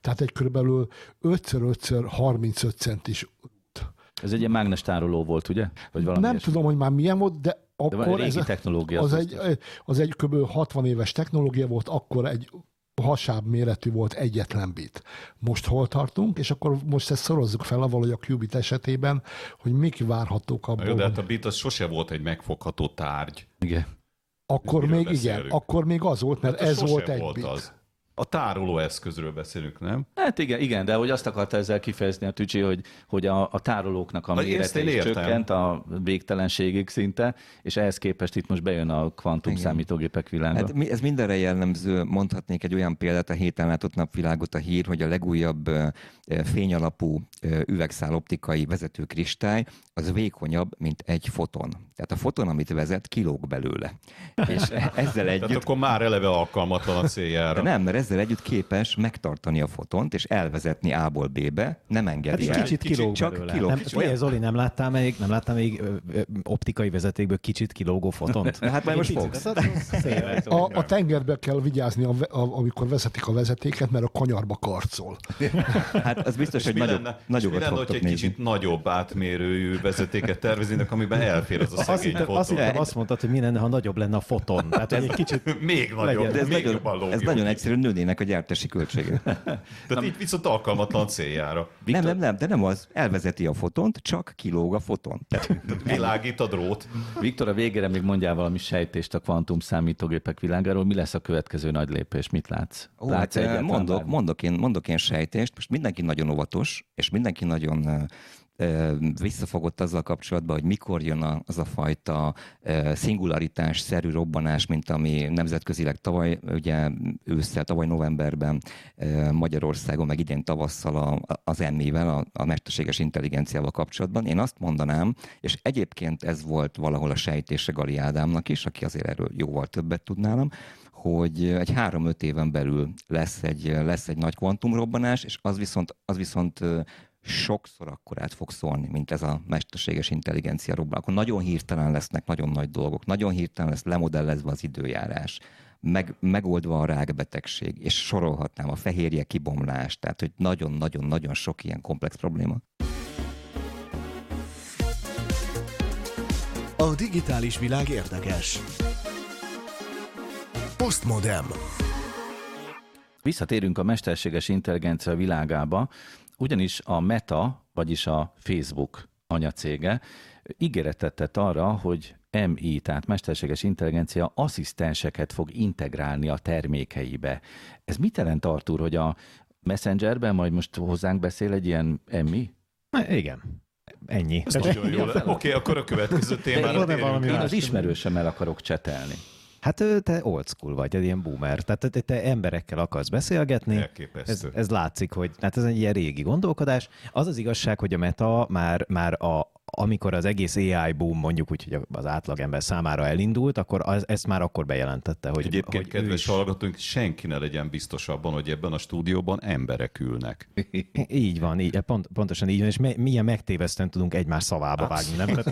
Tehát egy körülbelül 5x5x35 centis ez egy ilyen mágnes tároló volt, ugye? Vagy valami Nem tudom, hogy már milyen volt, de akkor de régi ez technológia. Az, az, egy, az egy kb. 60 éves technológia volt, akkor egy hasább méretű volt egyetlen bit. Most hol tartunk, és akkor most ezt szorozzuk fel a valahogy a qubit esetében, hogy mik várhatók abból. Jó, de hát a bit az sose volt egy megfogható tárgy. Igen. Akkor még beszélünk? igen, akkor még az volt, mert hát ez volt egy volt bit. Az. A tároló eszközről beszélünk, nem? Hát igen, igen, de hogy azt akarta ezzel kifejezni a Tücsi, hogy, hogy a, a tárolóknak a mérete is csökkent a végtelenségig szinte, és ehhez képest itt most bejön a kvantum igen. számítógépek világa. Hát ez mindenre jellemző, mondhatnék egy olyan példát, a héten látott napvilágot a hír, hogy a legújabb fényalapú üvegszál optikai vezető kristály, az vékonyabb, mint egy foton. Tehát a foton, amit vezet, kilóg belőle. És ezzel együtt... Tehát akkor már eleve alkalmatlan a céljára. Nem, mert ezzel együtt képes megtartani a fotont, és elvezetni A-ból B-be, nem engedi hát el. Kicsit kilóg csak belőle. kilóg. Nem, vagy Zoli, nem láttál még, nem láttál még optikai vezetékből kicsit kilógó fotont? hát majd most fogsz. A, a tengerbe kell vigyázni, a, a, amikor vezetik a vezetéket, mert a kanyarba karcol. hát az biztos, hogy nagyobb, lenne, nagyokat mi lenne, hogy egy kicsit nagyobb átmérőjű vezetéket terveznének, amiben elfér az a szegény azt hittem, foton. Azt, hittem, azt mondtad, hogy mi lenne, ha nagyobb lenne a foton. Tehát, hogy egy kicsit még nagyobb, de ez még nagyon, Ez nagyon egyszerű, nőnének a gyártási költsége. Tehát itt viszont alkalmatlan céljára. Viktor... Nem, nem, nem, de nem az. Elvezeti a fotont, csak kilóg a foton. Tehát... Világít a drót. Viktor, a végére még mondjál valami sejtést a kvantum számítógépek világáról. Mi lesz a következő nagy lépés? Mit látsz? Ó, látsz hát, mondok, mondok, én, mondok én sejtést. Most mindenki nagyon óvatos, és mindenki nagyon visszafogott azzal kapcsolatban, hogy mikor jön az a fajta szingularitás-szerű robbanás, mint ami nemzetközileg tavaly, ugye ősszel, tavaly novemberben Magyarországon, meg idén tavasszal az emmével, a mesterséges intelligenciával kapcsolatban. Én azt mondanám, és egyébként ez volt valahol a sejtése Gali Ádámnak is, aki azért erről jóval többet tud nálam, hogy egy három-öt éven belül lesz egy, lesz egy nagy kvantumrobbanás, és az viszont, az viszont sokszor akkor át fog szólni, mint ez a mesterséges intelligencia robban. Akkor nagyon hirtelen lesznek nagyon nagy dolgok, nagyon hirtelen lesz lemodellezve az időjárás, meg, megoldva a rákbetegség, és sorolhatnám a fehérje kibomlás, tehát hogy nagyon-nagyon-nagyon sok ilyen komplex probléma. A digitális világ érdekes. Postmodem. Visszatérünk a mesterséges intelligencia világába, ugyanis a Meta, vagyis a Facebook anyacége ígéretet tett arra, hogy MI, tehát mesterséges intelligencia asszisztenseket fog integrálni a termékeibe. Ez mit jelent, Artur, hogy a Messengerben majd most hozzánk beszél egy ilyen MI? Na, igen. Ennyi. Ez nagyon jó. Oké, okay, akkor a következő témára. Én más? az ismerősemmel akarok csetelni. Hát te old school vagy, egy ilyen boomer. Tehát te, te emberekkel akarsz beszélgetni. Ez, Elképesztő. ez látszik, hogy hát ez egy ilyen régi gondolkodás. Az az igazság, hogy a Meta már, már a, amikor az egész AI boom mondjuk úgy, hogy az átlagember számára elindult, akkor az, ezt már akkor bejelentette, hogy, Egyébként, hogy kedves is- hallgatóink, senki ne legyen biztos abban, hogy ebben a stúdióban emberek ülnek. Így van, így, pont, pontosan így van, és me, milyen megtévesztően tudunk egymás szavába vágni, nem?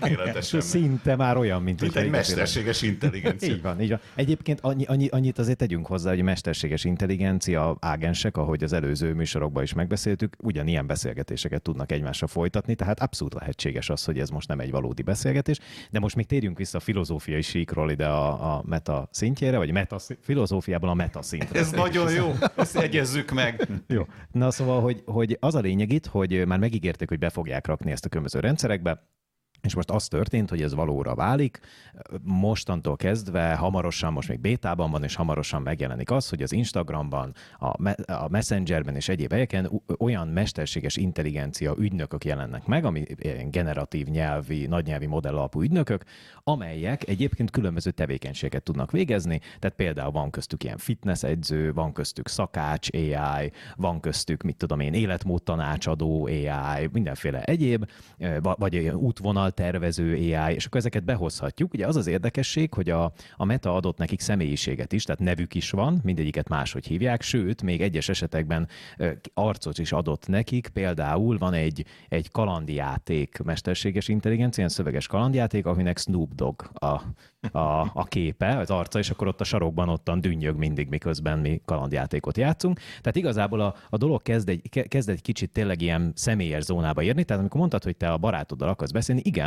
Tehát, szinte már olyan, mint, Mint egy mesterséges intelligencia. Így van, így van. Egyébként annyi, annyi, annyit azért tegyünk hozzá, hogy a mesterséges intelligencia ágensek, ahogy az előző műsorokban is megbeszéltük, ugyanilyen beszélgetéseket tudnak egymásra folytatni, tehát abszolút lehetséges az, hogy ez most nem egy valódi beszélgetés. De most még térjünk vissza a filozófiai síkról ide a, a meta szintjére, vagy meta, filozófiából a meta szintre. Ez nagyon jó, ezt egyezzük meg. Jó. Na szóval, hogy, hogy az a lényeg itt, hogy már megígérték, hogy be fogják rakni ezt a különböző rendszerekbe, és most az történt, hogy ez valóra válik. Mostantól kezdve hamarosan, most még bétában van, és hamarosan megjelenik az, hogy az Instagramban, a, me- a Messengerben és egyéb helyeken olyan mesterséges intelligencia ügynökök jelennek meg, ami generatív nyelvi, nagynyelvi modell alapú ügynökök, amelyek egyébként különböző tevékenységet tudnak végezni, tehát például van köztük ilyen fitness edző, van köztük szakács AI, van köztük, mit tudom én, életmód tanácsadó AI, mindenféle egyéb, va- vagy útvonal tervező AI, és akkor ezeket behozhatjuk. Ugye az az érdekesség, hogy a, a Meta adott nekik személyiséget is, tehát nevük is van, mindegyiket máshogy hívják, sőt, még egyes esetekben arcot is adott nekik, például van egy, egy kalandjáték, mesterséges intelligencia, ilyen szöveges kalandjáték, aminek Snoop Dogg a, a, a képe, az arca, és akkor ott a sarokban ottan dünnyög mindig, miközben mi kalandjátékot játszunk. Tehát igazából a, a dolog kezd egy, ke- kezd egy kicsit tényleg ilyen személyes zónába érni, tehát amikor mondtad, hogy te a barátoddal akarsz beszélni, igen,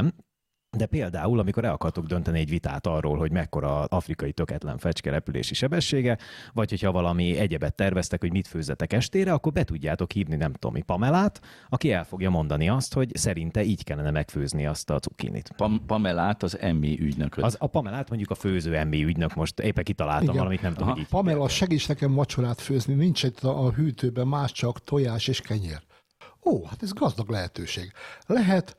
de például, amikor el akartok dönteni egy vitát arról, hogy mekkora afrikai töketlen fecske repülési sebessége, vagy hogyha valami egyebet terveztek, hogy mit főzzetek estére, akkor be tudjátok hívni, nem tudom, mi, Pamelát, aki el fogja mondani azt, hogy szerinte így kellene megfőzni azt a cukinit. Pam- Pamelát, az MI ügynököt. Az, a Pamelát mondjuk a főző emmi ügynök, most éppen kitaláltam Igen. valamit, nem tudom, hogy így. Pamela, segíts nekem vacsorát főzni, nincs itt a a hűtőben más csak tojás és kenyér. Ó, hát ez gazdag lehetőség. Lehet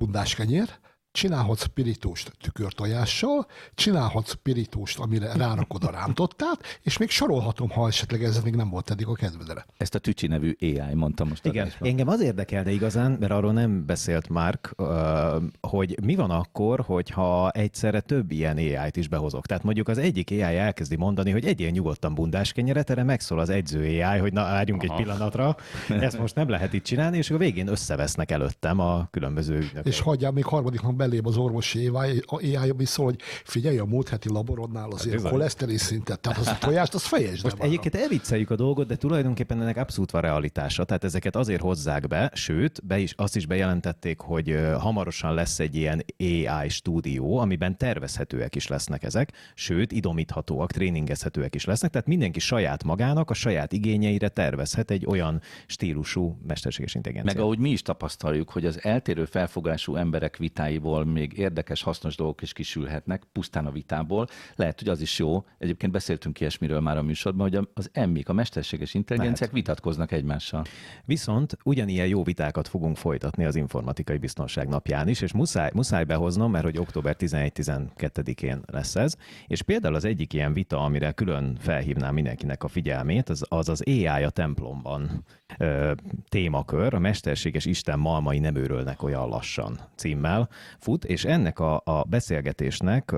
bundás kenyér, csinálhatsz pirítóst tükörtojással, csinálhatsz pirítóst, amire rárakod a rántottát, és még sorolhatom, ha esetleg ez még nem volt eddig a kedvedre. Ezt a Tücsi nevű AI mondta most. Igen, adásban. engem az érdekelne igazán, mert arról nem beszélt Mark, ö, hogy mi van akkor, hogyha egyszerre több ilyen AI-t is behozok. Tehát mondjuk az egyik AI elkezdi mondani, hogy egyél nyugodtan bundás kenyeret, erre megszól az egyző AI, hogy na, várjunk egy pillanatra, ezt most nem lehet itt csinálni, és akkor végén összevesznek előttem a különböző ügynökök. És hagyjál még harmadiknak belép az orvosi AI, AI ami szól, hogy figyelj, a múlt heti laborodnál azért a bizony. koleszterin szintet, tehát az a tojást, az fejesd Most egyébként elvicceljük a dolgot, de tulajdonképpen ennek abszolút van realitása. Tehát ezeket azért hozzák be, sőt, be is, azt is bejelentették, hogy hamarosan lesz egy ilyen AI stúdió, amiben tervezhetőek is lesznek ezek, sőt, idomíthatóak, tréningezhetőek is lesznek, tehát mindenki saját magának, a saját igényeire tervezhet egy olyan stílusú mesterséges intelligenciát. Meg ahogy mi is tapasztaljuk, hogy az eltérő felfogású emberek vitáiból még érdekes, hasznos dolgok is kisülhetnek, pusztán a vitából. Lehet, hogy az is jó. Egyébként beszéltünk ilyesmiről már a műsorban, hogy az emmik, a mesterséges intelligenciák vitatkoznak egymással. Viszont ugyanilyen jó vitákat fogunk folytatni az informatikai biztonság napján is, és muszáj, muszáj behoznom, mert hogy október 11-12-én lesz ez, és például az egyik ilyen vita, amire külön felhívnám mindenkinek a figyelmét, az az, az AI a templomban ö, témakör, a mesterséges Isten malmai nem őrölnek olyan lassan címmel fut, és ennek a, a beszélgetésnek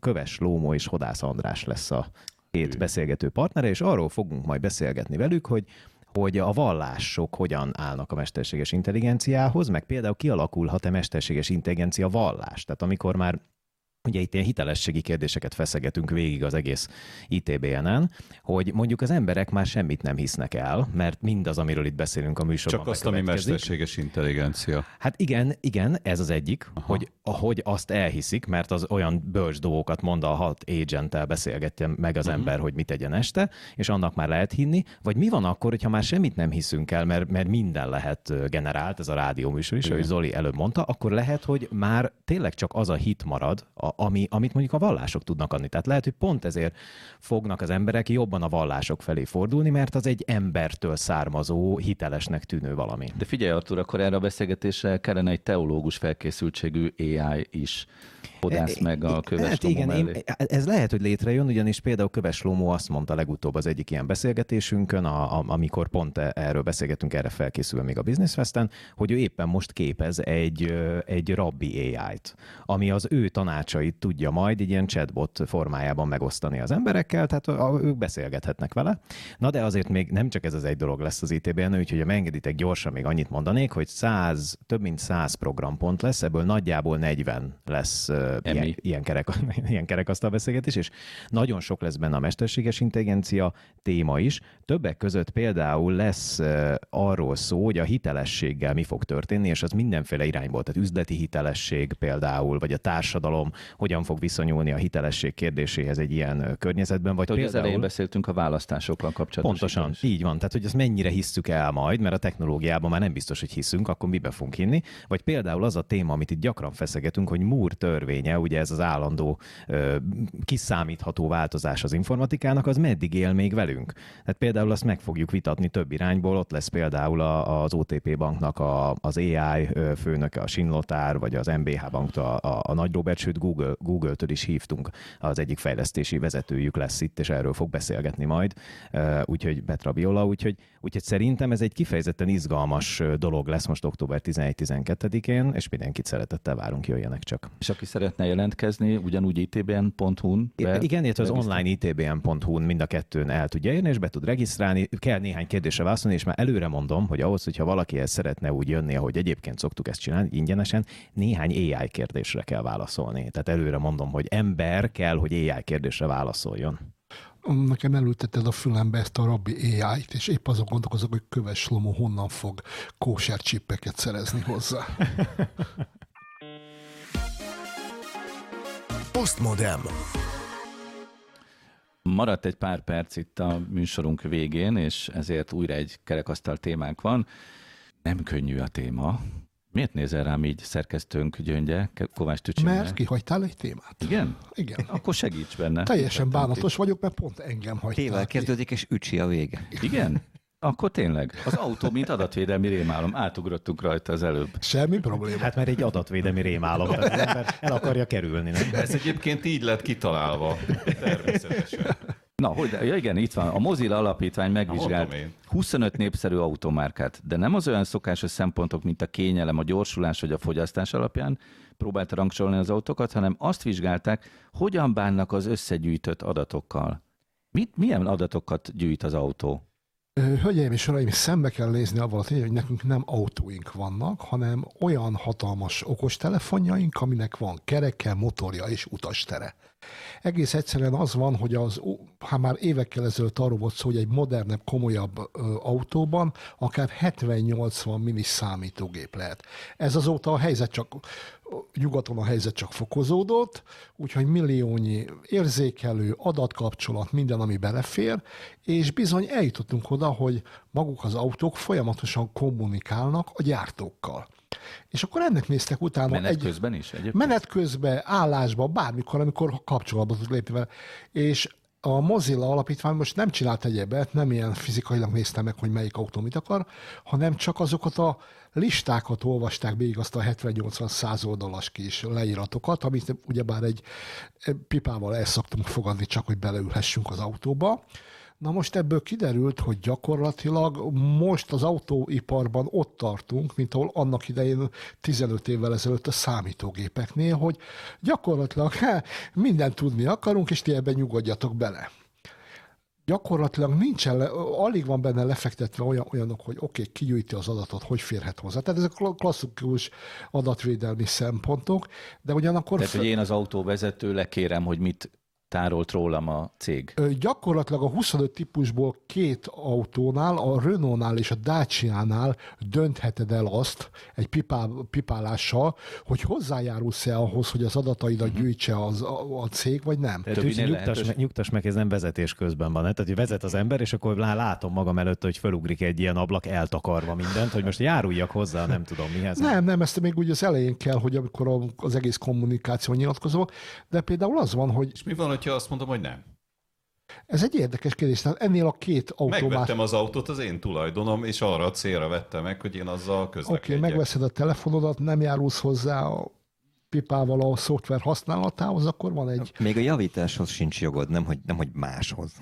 Köves Lómó és Hodász András lesz a két beszélgető partnere, és arról fogunk majd beszélgetni velük, hogy hogy a vallások hogyan állnak a mesterséges intelligenciához, meg például kialakulhat-e mesterséges intelligencia vallás. Tehát amikor már ugye itt ilyen hitelességi kérdéseket feszegetünk végig az egész ITBN-en, hogy mondjuk az emberek már semmit nem hisznek el, mert mindaz, amiről itt beszélünk a műsorban Csak azt, ami mesterséges intelligencia. Hát igen, igen, ez az egyik, Aha. hogy ahogy azt elhiszik, mert az olyan bölcs dolgokat mond a hat agenttel beszélgetje meg az uh-huh. ember, hogy mit tegyen este, és annak már lehet hinni, vagy mi van akkor, hogyha már semmit nem hiszünk el, mert, mert minden lehet generált, ez a rádió műsor is, ahogy Zoli előbb mondta, akkor lehet, hogy már tényleg csak az a hit marad, a, ami, amit mondjuk a vallások tudnak adni. Tehát lehet, hogy pont ezért fognak az emberek jobban a vallások felé fordulni, mert az egy embertől származó, hitelesnek tűnő valami. De figyelj Artur, akkor erre a beszélgetésre kellene egy teológus felkészültségű AI is hodász meg a köves hát igen, én, ez lehet, hogy létrejön, ugyanis például Köves Lomó azt mondta legutóbb az egyik ilyen beszélgetésünkön, a, a, amikor pont e, erről beszélgetünk, erre felkészülve még a Business Festen, hogy ő éppen most képez egy, egy rabbi AI-t, ami az ő tanácsait tudja majd egy ilyen chatbot formájában megosztani az emberekkel, tehát a, ők beszélgethetnek vele. Na de azért még nem csak ez az egy dolog lesz az ITB-n, úgyhogy ha megengeditek gyorsan még annyit mondanék, hogy 100, több mint 100 programpont lesz, ebből nagyjából 40 lesz ilyen, ilyen, kerek, ilyen kerekasztal beszélgetés, és nagyon sok lesz benne a mesterséges intelligencia téma is. Többek között például lesz arról szó, hogy a hitelességgel mi fog történni, és az mindenféle irányból, tehát üzleti hitelesség például, vagy a társadalom hogyan fog viszonyulni a hitelesség kérdéséhez egy ilyen környezetben, vagy Tudod, például... Az elején beszéltünk a választásokkal kapcsolatban. Pontosan, így van. Tehát, hogy ezt mennyire hisszük el majd, mert a technológiában már nem biztos, hogy hiszünk, akkor mibe fogunk hinni. Vagy például az a téma, amit itt gyakran feszegetünk, hogy Moore törvénye, ugye ez az állandó kiszámítható változás az informatikának, az meddig él még velünk? Tehát például azt meg fogjuk vitatni több irányból, ott lesz például az OTP banknak a, az AI főnöke, a Sinlotár, vagy az MBH banktól a, Nagy Robert, sőt Google, Google-től is hívtunk, az egyik fejlesztési vezetőjük lesz itt, és erről fog beszélgetni majd, úgyhogy Petra Biola, úgyhogy, úgyhogy szerintem ez egy kifejezetten izgalmas dolog lesz most október 11-12-én, és mindenkit szeretettel várunk, jöjjenek csak. És aki szeretne jelentkezni, ugyanúgy itbn.hu-n. Be, igen, illetve az online itbn.hu-n mind a kettőn el tudja jönni, és be tud regisztrálni. Kell néhány kérdésre válaszolni, és már előre mondom, hogy ahhoz, hogyha valaki ezt szeretne úgy jönni, ahogy egyébként szoktuk ezt csinálni, ingyenesen, néhány AI kérdésre kell válaszolni. Tehát előre mondom, hogy ember kell, hogy AI kérdésre válaszoljon nekem elültetted a fülembe ezt a rabbi AI-t, és épp azon gondolkozok, hogy köves lomó honnan fog kóser csippeket szerezni hozzá. Postmodem. Maradt egy pár perc itt a műsorunk végén, és ezért újra egy kerekasztal témánk van. Nem könnyű a téma. Miért nézel rám így szerkesztőnk gyöngye, Kovács Tücsi? Mert kihagytál egy témát. Igen? Igen. Akkor segíts benne. Teljesen bánatos vagyok, mert pont engem hagytál Tével kezdődik, és ücsi a vége. Igen? Akkor tényleg. Az autó, mint adatvédelmi rémálom. Átugrottunk rajta az előbb. Semmi probléma. Hát mert egy adatvédelmi rémálom. Az ember el akarja kerülni. Nem? Ez egyébként így lett kitalálva. Természetesen. Na, hogy, ja igen, itt van. A Mozilla alapítvány megvizsgált 25 népszerű automárkát, de nem az olyan szokásos szempontok, mint a kényelem, a gyorsulás vagy a fogyasztás alapján próbálta rangsorolni az autókat, hanem azt vizsgálták, hogyan bánnak az összegyűjtött adatokkal. Mit, milyen adatokat gyűjt az autó? Hölgyeim és uraim, szembe kell nézni avval a tényleg, hogy nekünk nem autóink vannak, hanem olyan hatalmas okostelefonjaink, aminek van kereke, motorja és utastere. Egész egyszerűen az van, hogy az, ha már évekkel ezelőtt arról volt szó, hogy egy modernebb, komolyabb ö, autóban akár 70-80 mini számítógép lehet. Ez azóta a helyzet csak nyugaton a helyzet csak fokozódott, úgyhogy milliónyi érzékelő, adatkapcsolat, minden, ami belefér, és bizony eljutottunk oda, hogy maguk az autók folyamatosan kommunikálnak a gyártókkal. És akkor ennek néztek utána. Menet egy, közben is egyébként? Menet közben, állásban, bármikor, amikor kapcsolatba tud lépni vele. És a Mozilla alapítvány most nem csinált egyebet, nem ilyen fizikailag nézte meg, hogy melyik autó mit akar, hanem csak azokat a listákat olvasták végig, azt a 70-80-100 oldalas kis leíratokat, amit ugyebár egy pipával el szoktunk fogadni, csak hogy beleülhessünk az autóba. Na most ebből kiderült, hogy gyakorlatilag most az autóiparban ott tartunk, mint ahol annak idején 15 évvel ezelőtt a számítógépeknél, hogy gyakorlatilag he, mindent tudni akarunk, és ti ebben nyugodjatok bele. Gyakorlatilag nincsen, le, alig van benne lefektetve olyan, olyanok, hogy oké, okay, kigyűjti az adatot, hogy férhet hozzá. Tehát ezek klasszikus adatvédelmi szempontok, de ugyanakkor... Tehát, hogy én az autóvezető lekérem, hogy mit tárolt rólam a cég? Gyakorlatilag a 25 típusból két autónál, a Renault-nál és a Dacia-nál döntheted el azt egy pipá, pipálással, hogy hozzájárulsz-e ahhoz, hogy az adataidat uh-huh. gyűjtse az, a, a cég, vagy nem. Tehát úgy, nyugtass, meg, nyugtass meg, ez nem vezetés közben van. Tehát, hogy vezet az ember, és akkor látom magam előtt, hogy felugrik egy ilyen ablak eltakarva mindent, hogy most járuljak hozzá, nem tudom mihez. Nem, nem, ezt még úgy az elején kell, hogy amikor az egész kommunikáció nyilatkozó, de például az van, hogy... És mi van, hogyha azt mondom, hogy nem? Ez egy érdekes kérdés. Tehát ennél a két autómát... Megvettem az autót, az én tulajdonom, és arra a célra vettem meg, hogy én azzal közlekedjek. Oké, okay, megveszed a telefonodat, nem járulsz hozzá a pipával a szoftver használatához, akkor van egy... Még a javításhoz sincs jogod, nem hogy, nem hogy máshoz.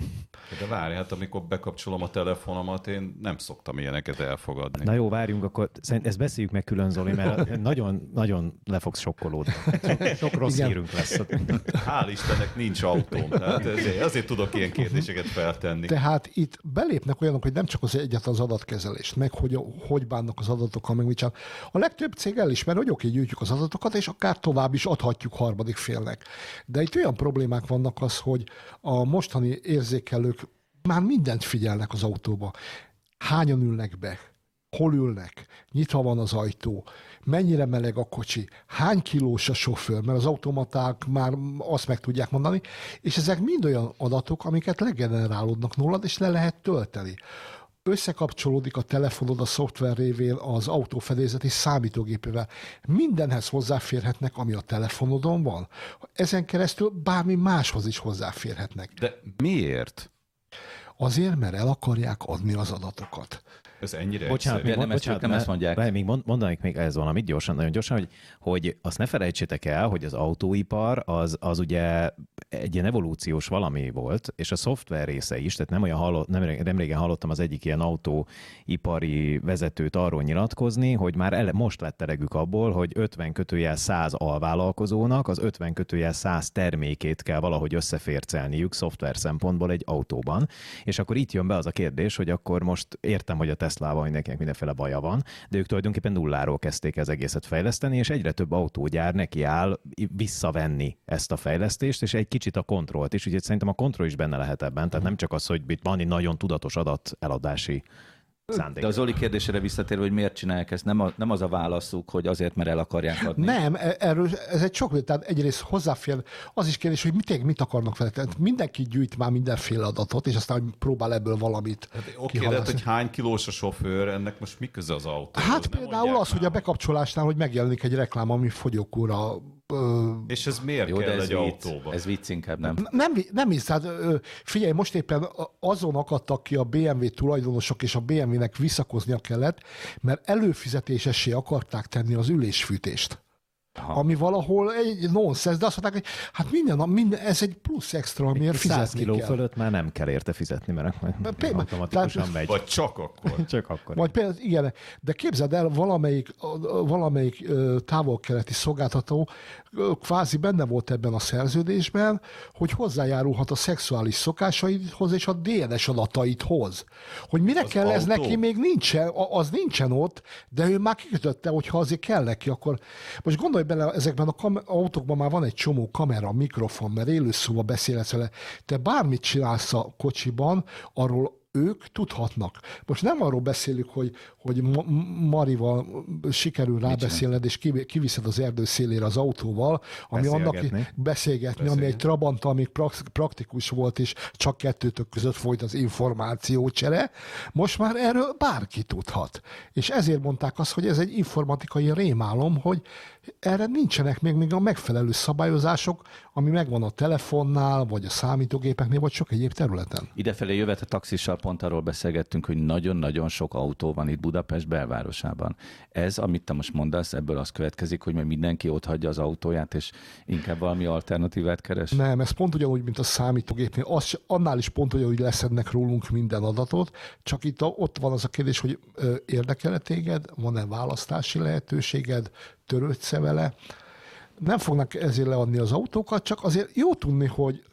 De várj, hát amikor bekapcsolom a telefonomat, én nem szoktam ilyeneket elfogadni. Na jó, várjunk, akkor ezt beszéljük meg külön, Zoli, mert nagyon, nagyon le fogsz sokkolódni. Sok, sok rossz Igen. hírünk lesz. Hál' Istennek nincs autóm, tehát ezért, azért tudok ilyen kérdéseket feltenni. Tehát itt belépnek olyanok, hogy nem csak az egyet az adatkezelést, meg hogy, hogy bánnak az adatokkal, meg mit csinál. A legtöbb cég elismer, hogy oké, gyűjtjük az adatokat, és akár tovább is adhatjuk harmadik félnek. De itt olyan problémák vannak az, hogy a mostani érzékelők már mindent figyelnek az autóba. Hányan ülnek be? Hol ülnek? Nyitva van az ajtó? Mennyire meleg a kocsi? Hány kilós a sofőr? Mert az automaták már azt meg tudják mondani. És ezek mind olyan adatok, amiket legenerálódnak nólad, és le lehet tölteni összekapcsolódik a telefonod a szoftver révén az autófedélzeti számítógépével. Mindenhez hozzáférhetnek, ami a telefonodon van. Ezen keresztül bármi máshoz is hozzáférhetnek. De miért? Azért, mert el akarják adni az adatokat. Ez ennyire bocsánat, még, nem, bocsánat, nem ezt mondják. Várj, még mondanék még ez valamit gyorsan, nagyon gyorsan, hogy, hogy azt ne felejtsétek el, hogy az autóipar az, az ugye egy ilyen evolúciós valami volt, és a szoftver része is, tehát nem olyan hallott, nem, nem régen hallottam az egyik ilyen autóipari vezetőt arról nyilatkozni, hogy már ele, most lett teregük abból, hogy 50 kötőjel 100 alvállalkozónak az 50 kötőjel 100 termékét kell valahogy összefércelniük szoftver szempontból egy autóban, és akkor itt jön be az a kérdés, hogy akkor most értem, hogy a Teslával mindenkinek mindenféle baja van, de ők tulajdonképpen nulláról kezdték az egészet fejleszteni, és egyre több autógyár neki áll visszavenni ezt a fejlesztést, és egy kicsit a kontrollt is, úgyhogy szerintem a kontroll is benne lehet ebben, tehát nem csak az, hogy itt van egy nagyon tudatos adat eladási szándék. De az Zoli kérdésére visszatérve, hogy miért csinálják ezt, nem, a, nem az a válaszuk, hogy azért, mert el akarják adni. Nem, e- erről, ez egy sok, tehát egyrészt hozzáfér, az is kérdés, hogy mit, mit akarnak vele. Tehát mindenki gyűjt már mindenféle adatot, és aztán próbál ebből valamit hát, Oké, okay, de hogy hány kilós a sofőr, ennek most mi köze az autó? Hát például az, már. hogy a bekapcsolásnál, hogy megjelenik egy reklám, ami fogyókúra és ez miért Jó, kell ez egy vicc, autóba? Ez vicc inkább nem. Nem, nem hisz, hát figyelj, most éppen azon akadtak ki a BMW tulajdonosok, és a BMW-nek visszakoznia kellett, mert előfizetésessé akarták tenni az ülésfűtést. Ha. ami valahol egy nonsens, de azt mondták, hogy hát minden, minden ez egy plusz extra, amiért fizetni 100 kiló kell. fölött már nem kell érte fizetni, mert automatikusan megy. Vagy csak akkor. csak akkor. Vagy például, igen, de képzeld el, valamelyik, valamelyik távol-keleti szolgáltató kvázi benne volt ebben a szerződésben, hogy hozzájárulhat a szexuális szokásaidhoz és a DNS adataidhoz. Hogy mire az kell autó? ez neki, még nincsen, az nincsen ott, de ő már kikötötte, hogy ha azért kell neki, akkor most gondolj bele, ezekben a kam- autókban már van egy csomó kamera, mikrofon, mert élőszóval beszélhetsz vele. Te bármit csinálsz a kocsiban, arról ők tudhatnak. Most nem arról beszélünk, hogy, hogy Marival sikerül rábeszélned, és kiviszed az erdő szélére az autóval, ami annak beszélgetni, beszélgetni ami egy Trabant, ami praktikus volt, és csak kettőtök között folyt az információcsere. Most már erről bárki tudhat. És ezért mondták azt, hogy ez egy informatikai rémálom, hogy erre nincsenek még, még a megfelelő szabályozások, ami megvan a telefonnál, vagy a számítógépeknél, vagy sok egyéb területen. Idefelé jövet a taxissal pont arról beszélgettünk, hogy nagyon-nagyon sok autó van itt Budapest belvárosában. Ez, amit te most mondasz, ebből az következik, hogy majd mindenki ott hagyja az autóját, és inkább valami alternatívát keres? Nem, ez pont ugyanúgy, mint a számítógépnél. Az, annál is pont ugyanúgy leszednek rólunk minden adatot, csak itt ott van az a kérdés, hogy érdekel téged, van-e választási lehetőséged, törődsz vele. Nem fognak ezért leadni az autókat, csak azért jó tudni, hogy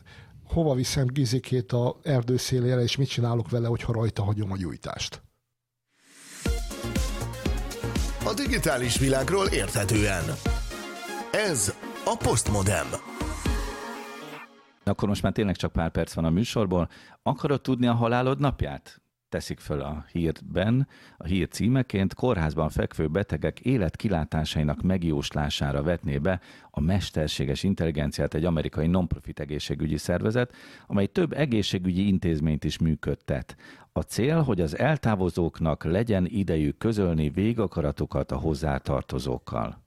hova viszem Gizikét a erdő szélére, és mit csinálok vele, hogyha rajta hagyom a gyújtást. A digitális világról érthetően. Ez a Postmodem. Akkor most már tényleg csak pár perc van a műsorból. Akarod tudni a halálod napját? Teszik föl a hírben, a hír címeként kórházban fekvő betegek életkilátásainak megjóslására vetné be a mesterséges intelligenciát egy amerikai non-profit egészségügyi szervezet, amely több egészségügyi intézményt is működtet. A cél, hogy az eltávozóknak legyen idejük közölni végakaratukat a hozzátartozókkal.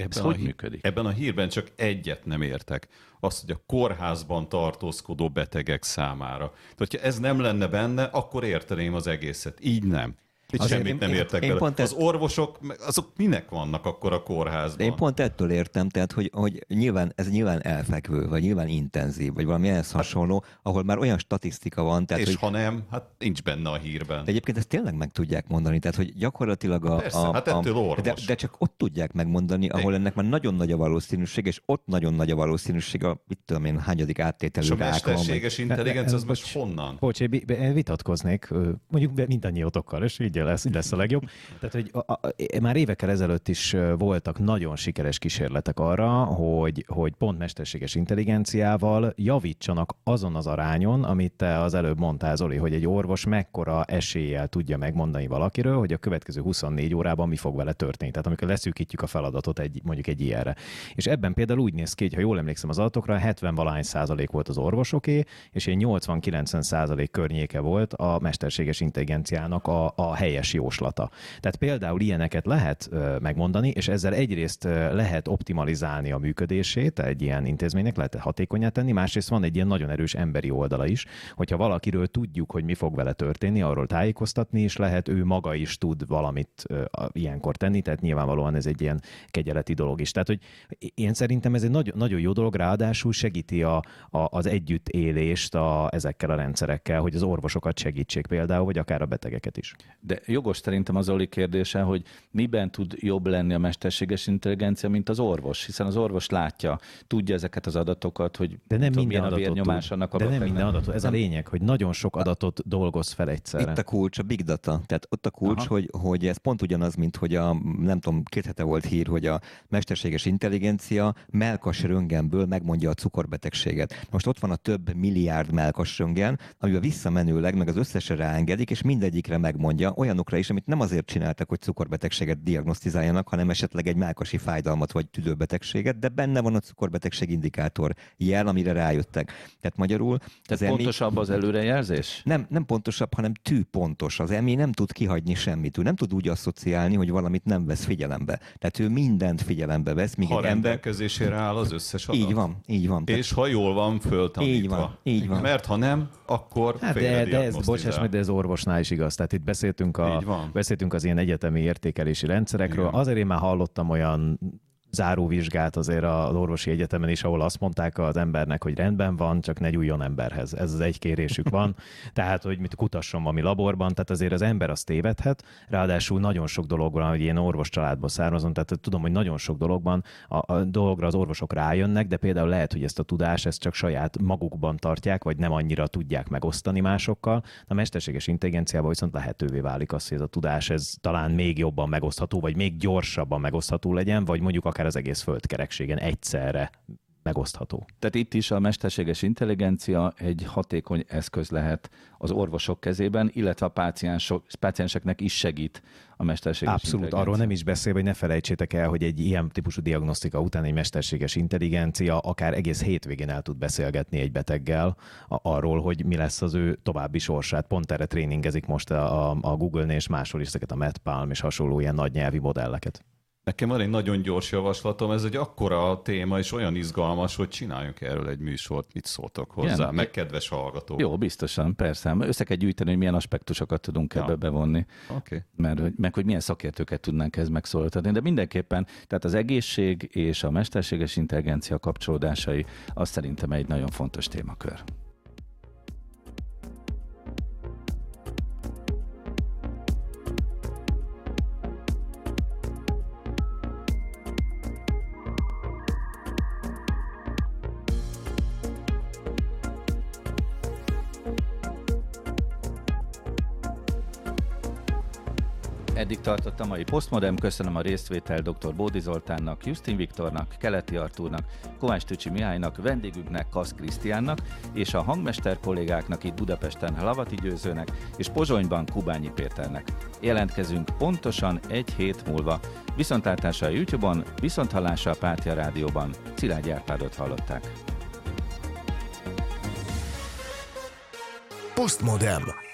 Ebben Ez a hogy hí- működik? Ebben a hírben csak egyet nem értek. Azt, hogy a kórházban tartózkodó betegek számára. Tehát, hogyha ez nem lenne benne, akkor érteném az egészet. Így nem. Itt Azért semmit én- nem én- értek én vele. pont Az ezt- orvosok, azok minek vannak akkor a kórházban? Én pont ettől értem, tehát hogy, hogy nyilván, ez nyilván elfekvő, vagy nyilván intenzív, vagy valami ehhez hasonló, ahol már olyan statisztika van, tehát És hogy ha nem, hát nincs benne a hírben. De egyébként ezt tényleg meg tudják mondani, tehát hogy gyakorlatilag a... Persze, a, hát a ettől orvos. de, de csak ott tudják megmondani, ahol ennek már nagyon nagy a valószínűség, és ott nagyon nagy a valószínűség a, mit tudom én, hányadik áttételű és a mesterséges intelligencia az most honnan? Bocs, én vitatkoznék, mondjuk mindannyiótokkal, és így lesz, így lesz a legjobb. Tehát, hogy a, a, már évekkel ezelőtt is voltak nagyon sikeres kísérletek arra, hogy, hogy pont mesterséges intelligenciával javítsanak azon az arányon, amit te az előbb mondtál, Zoli, hogy egy orvos mekkora eséllyel tudja megmondani valakiről, hogy a következő 24 órában mi fog vele történni. Tehát amikor leszűkítjük a feladatot egy, mondjuk egy ilyenre. És ebben például úgy néz ki, hogy ha jól emlékszem az adatokra, 70 valahány százalék volt az orvosoké, és egy 80-90 százalék környéke volt a mesterséges intelligenciának a, a helyes jóslata. Tehát például ilyeneket lehet megmondani, és ezzel egyrészt lehet optimalizálni a működését egy ilyen intézménynek, lehet hatékonyá tenni, másrészt van egy ilyen nagyon erős emberi oldala is, hogyha valakiről tudjuk, hogy mi fog vele történni, arról tájékoztatni is lehet, ő maga is tud valamit ilyenkor tenni, tehát nyilvánvalóan ez egy ilyen kegyeleti dolog is. Tehát, hogy én szerintem ez egy nagyon, nagyon jó dolog, ráadásul segíti a, a, az együttélést a, ezekkel a rendszerekkel, hogy az orvosokat segítsék például, vagy akár a betegeket is. De jogos szerintem az Oli kérdése, hogy miben tud jobb lenni a mesterséges intelligencia, mint az orvos, hiszen az orvos látja, tudja ezeket az adatokat, hogy De nem tudom, minden adatot vérnyomás tud. annak a De nem minden adatot. Ez a lényeg, hogy nagyon sok adatot dolgoz fel egyszerre. Itt a kulcs, a big data. Tehát ott a kulcs, hogy, hogy ez pont ugyanaz, mint hogy a, nem tudom, két hete volt hír, hogy a mesterséges intelligencia melkas röntgenből megmondja a cukorbetegséget. Most ott van a több milliárd melkas röntgen, amiben visszamenőleg meg az összesre ráengedik, és mindegyikre megmondja olyanokra is, amit nem azért csináltak, hogy cukorbetegséget diagnosztizáljanak, hanem esetleg egy melkasi fájdalmat vagy tüdőbetegséget, de benne van a cukorbetegség indikátor jel, amire rájöttek. Tehát magyarul Tehát az EMI pontosabb az előrejelzés? nem, nem pontosabb, hanem tű pontos. Az EMI nem tud kihagyni semmit. Ő nem tud úgy asszociálni, hogy valamit nem vesz figyelembe. Tehát ő mindent figyelembe vesz, míg Ha egy ember... rendelkezésére áll az összes adat. Így van, így van. Tehát És ha jól van föltanítva. Így van, így van. Mert ha nem, akkor Hát de, de ez, bocsáss meg, de ez orvosnál is igaz. Tehát itt beszéltünk, a, beszéltünk az ilyen egyetemi értékelési rendszerekről. Igen. Azért én már hallottam olyan záróvizsgát azért az orvosi egyetemen is, ahol azt mondták az embernek, hogy rendben van, csak ne gyújjon emberhez. Ez az egy kérésük van. Tehát, hogy mit kutasson valami laborban, tehát azért az ember azt tévedhet. Ráadásul nagyon sok dolog van, hogy én orvos családból származom, tehát tudom, hogy nagyon sok dologban a, a dologra az orvosok rájönnek, de például lehet, hogy ezt a tudást ezt csak saját magukban tartják, vagy nem annyira tudják megosztani másokkal. A mesterséges intelligenciával viszont lehetővé válik az, hogy ez a tudás ez talán még jobban megosztható, vagy még gyorsabban megosztható legyen, vagy mondjuk akár az egész földkerekségen egyszerre megosztható. Tehát itt is a mesterséges intelligencia egy hatékony eszköz lehet az orvosok kezében, illetve a páciensok, pácienseknek is segít a mesterséges Abszolút, arról nem is beszél, hogy ne felejtsétek el, hogy egy ilyen típusú diagnosztika után egy mesterséges intelligencia akár egész hétvégén el tud beszélgetni egy beteggel a- arról, hogy mi lesz az ő további sorsát. Pont erre tréningezik most a, a, a Google-nél és máshol is ezeket a MedPalm és hasonló ilyen nagy nyelvi modelleket. Nekem van egy nagyon gyors javaslatom, ez egy akkora téma, és olyan izgalmas, hogy csináljunk erről egy műsort. Mit szóltok hozzá? Igen. Meg kedves hallgatók. Jó, biztosan, persze. Össze kell gyűjteni, hogy milyen aspektusokat tudunk Ja. ebbe bevonni. Okay. mert hogy- meg hogy milyen szakértőket tudnánk ez megszólaltatni. De mindenképpen, tehát az egészség és a mesterséges intelligencia kapcsolódásai, az szerintem egy nagyon fontos témakör. Eddig tartott a mai Postmodem. Köszönöm a részvétel dr. Bódi Zoltánnak, Justin Viktornak, Keleti Artúrnak, Kovács Tücsi Mihálynak, vendégünknek, Kasz Krisztiánnak, és a hangmester kollégáknak itt Budapesten Lavati Győzőnek, és Pozsonyban Kubányi Péternek. Jelentkezünk pontosan egy hét múlva. Viszontlátásra a YouTube-on, viszonthallásra a Pártia Rádióban. Szilágy Árpádot hallották. Postmodem.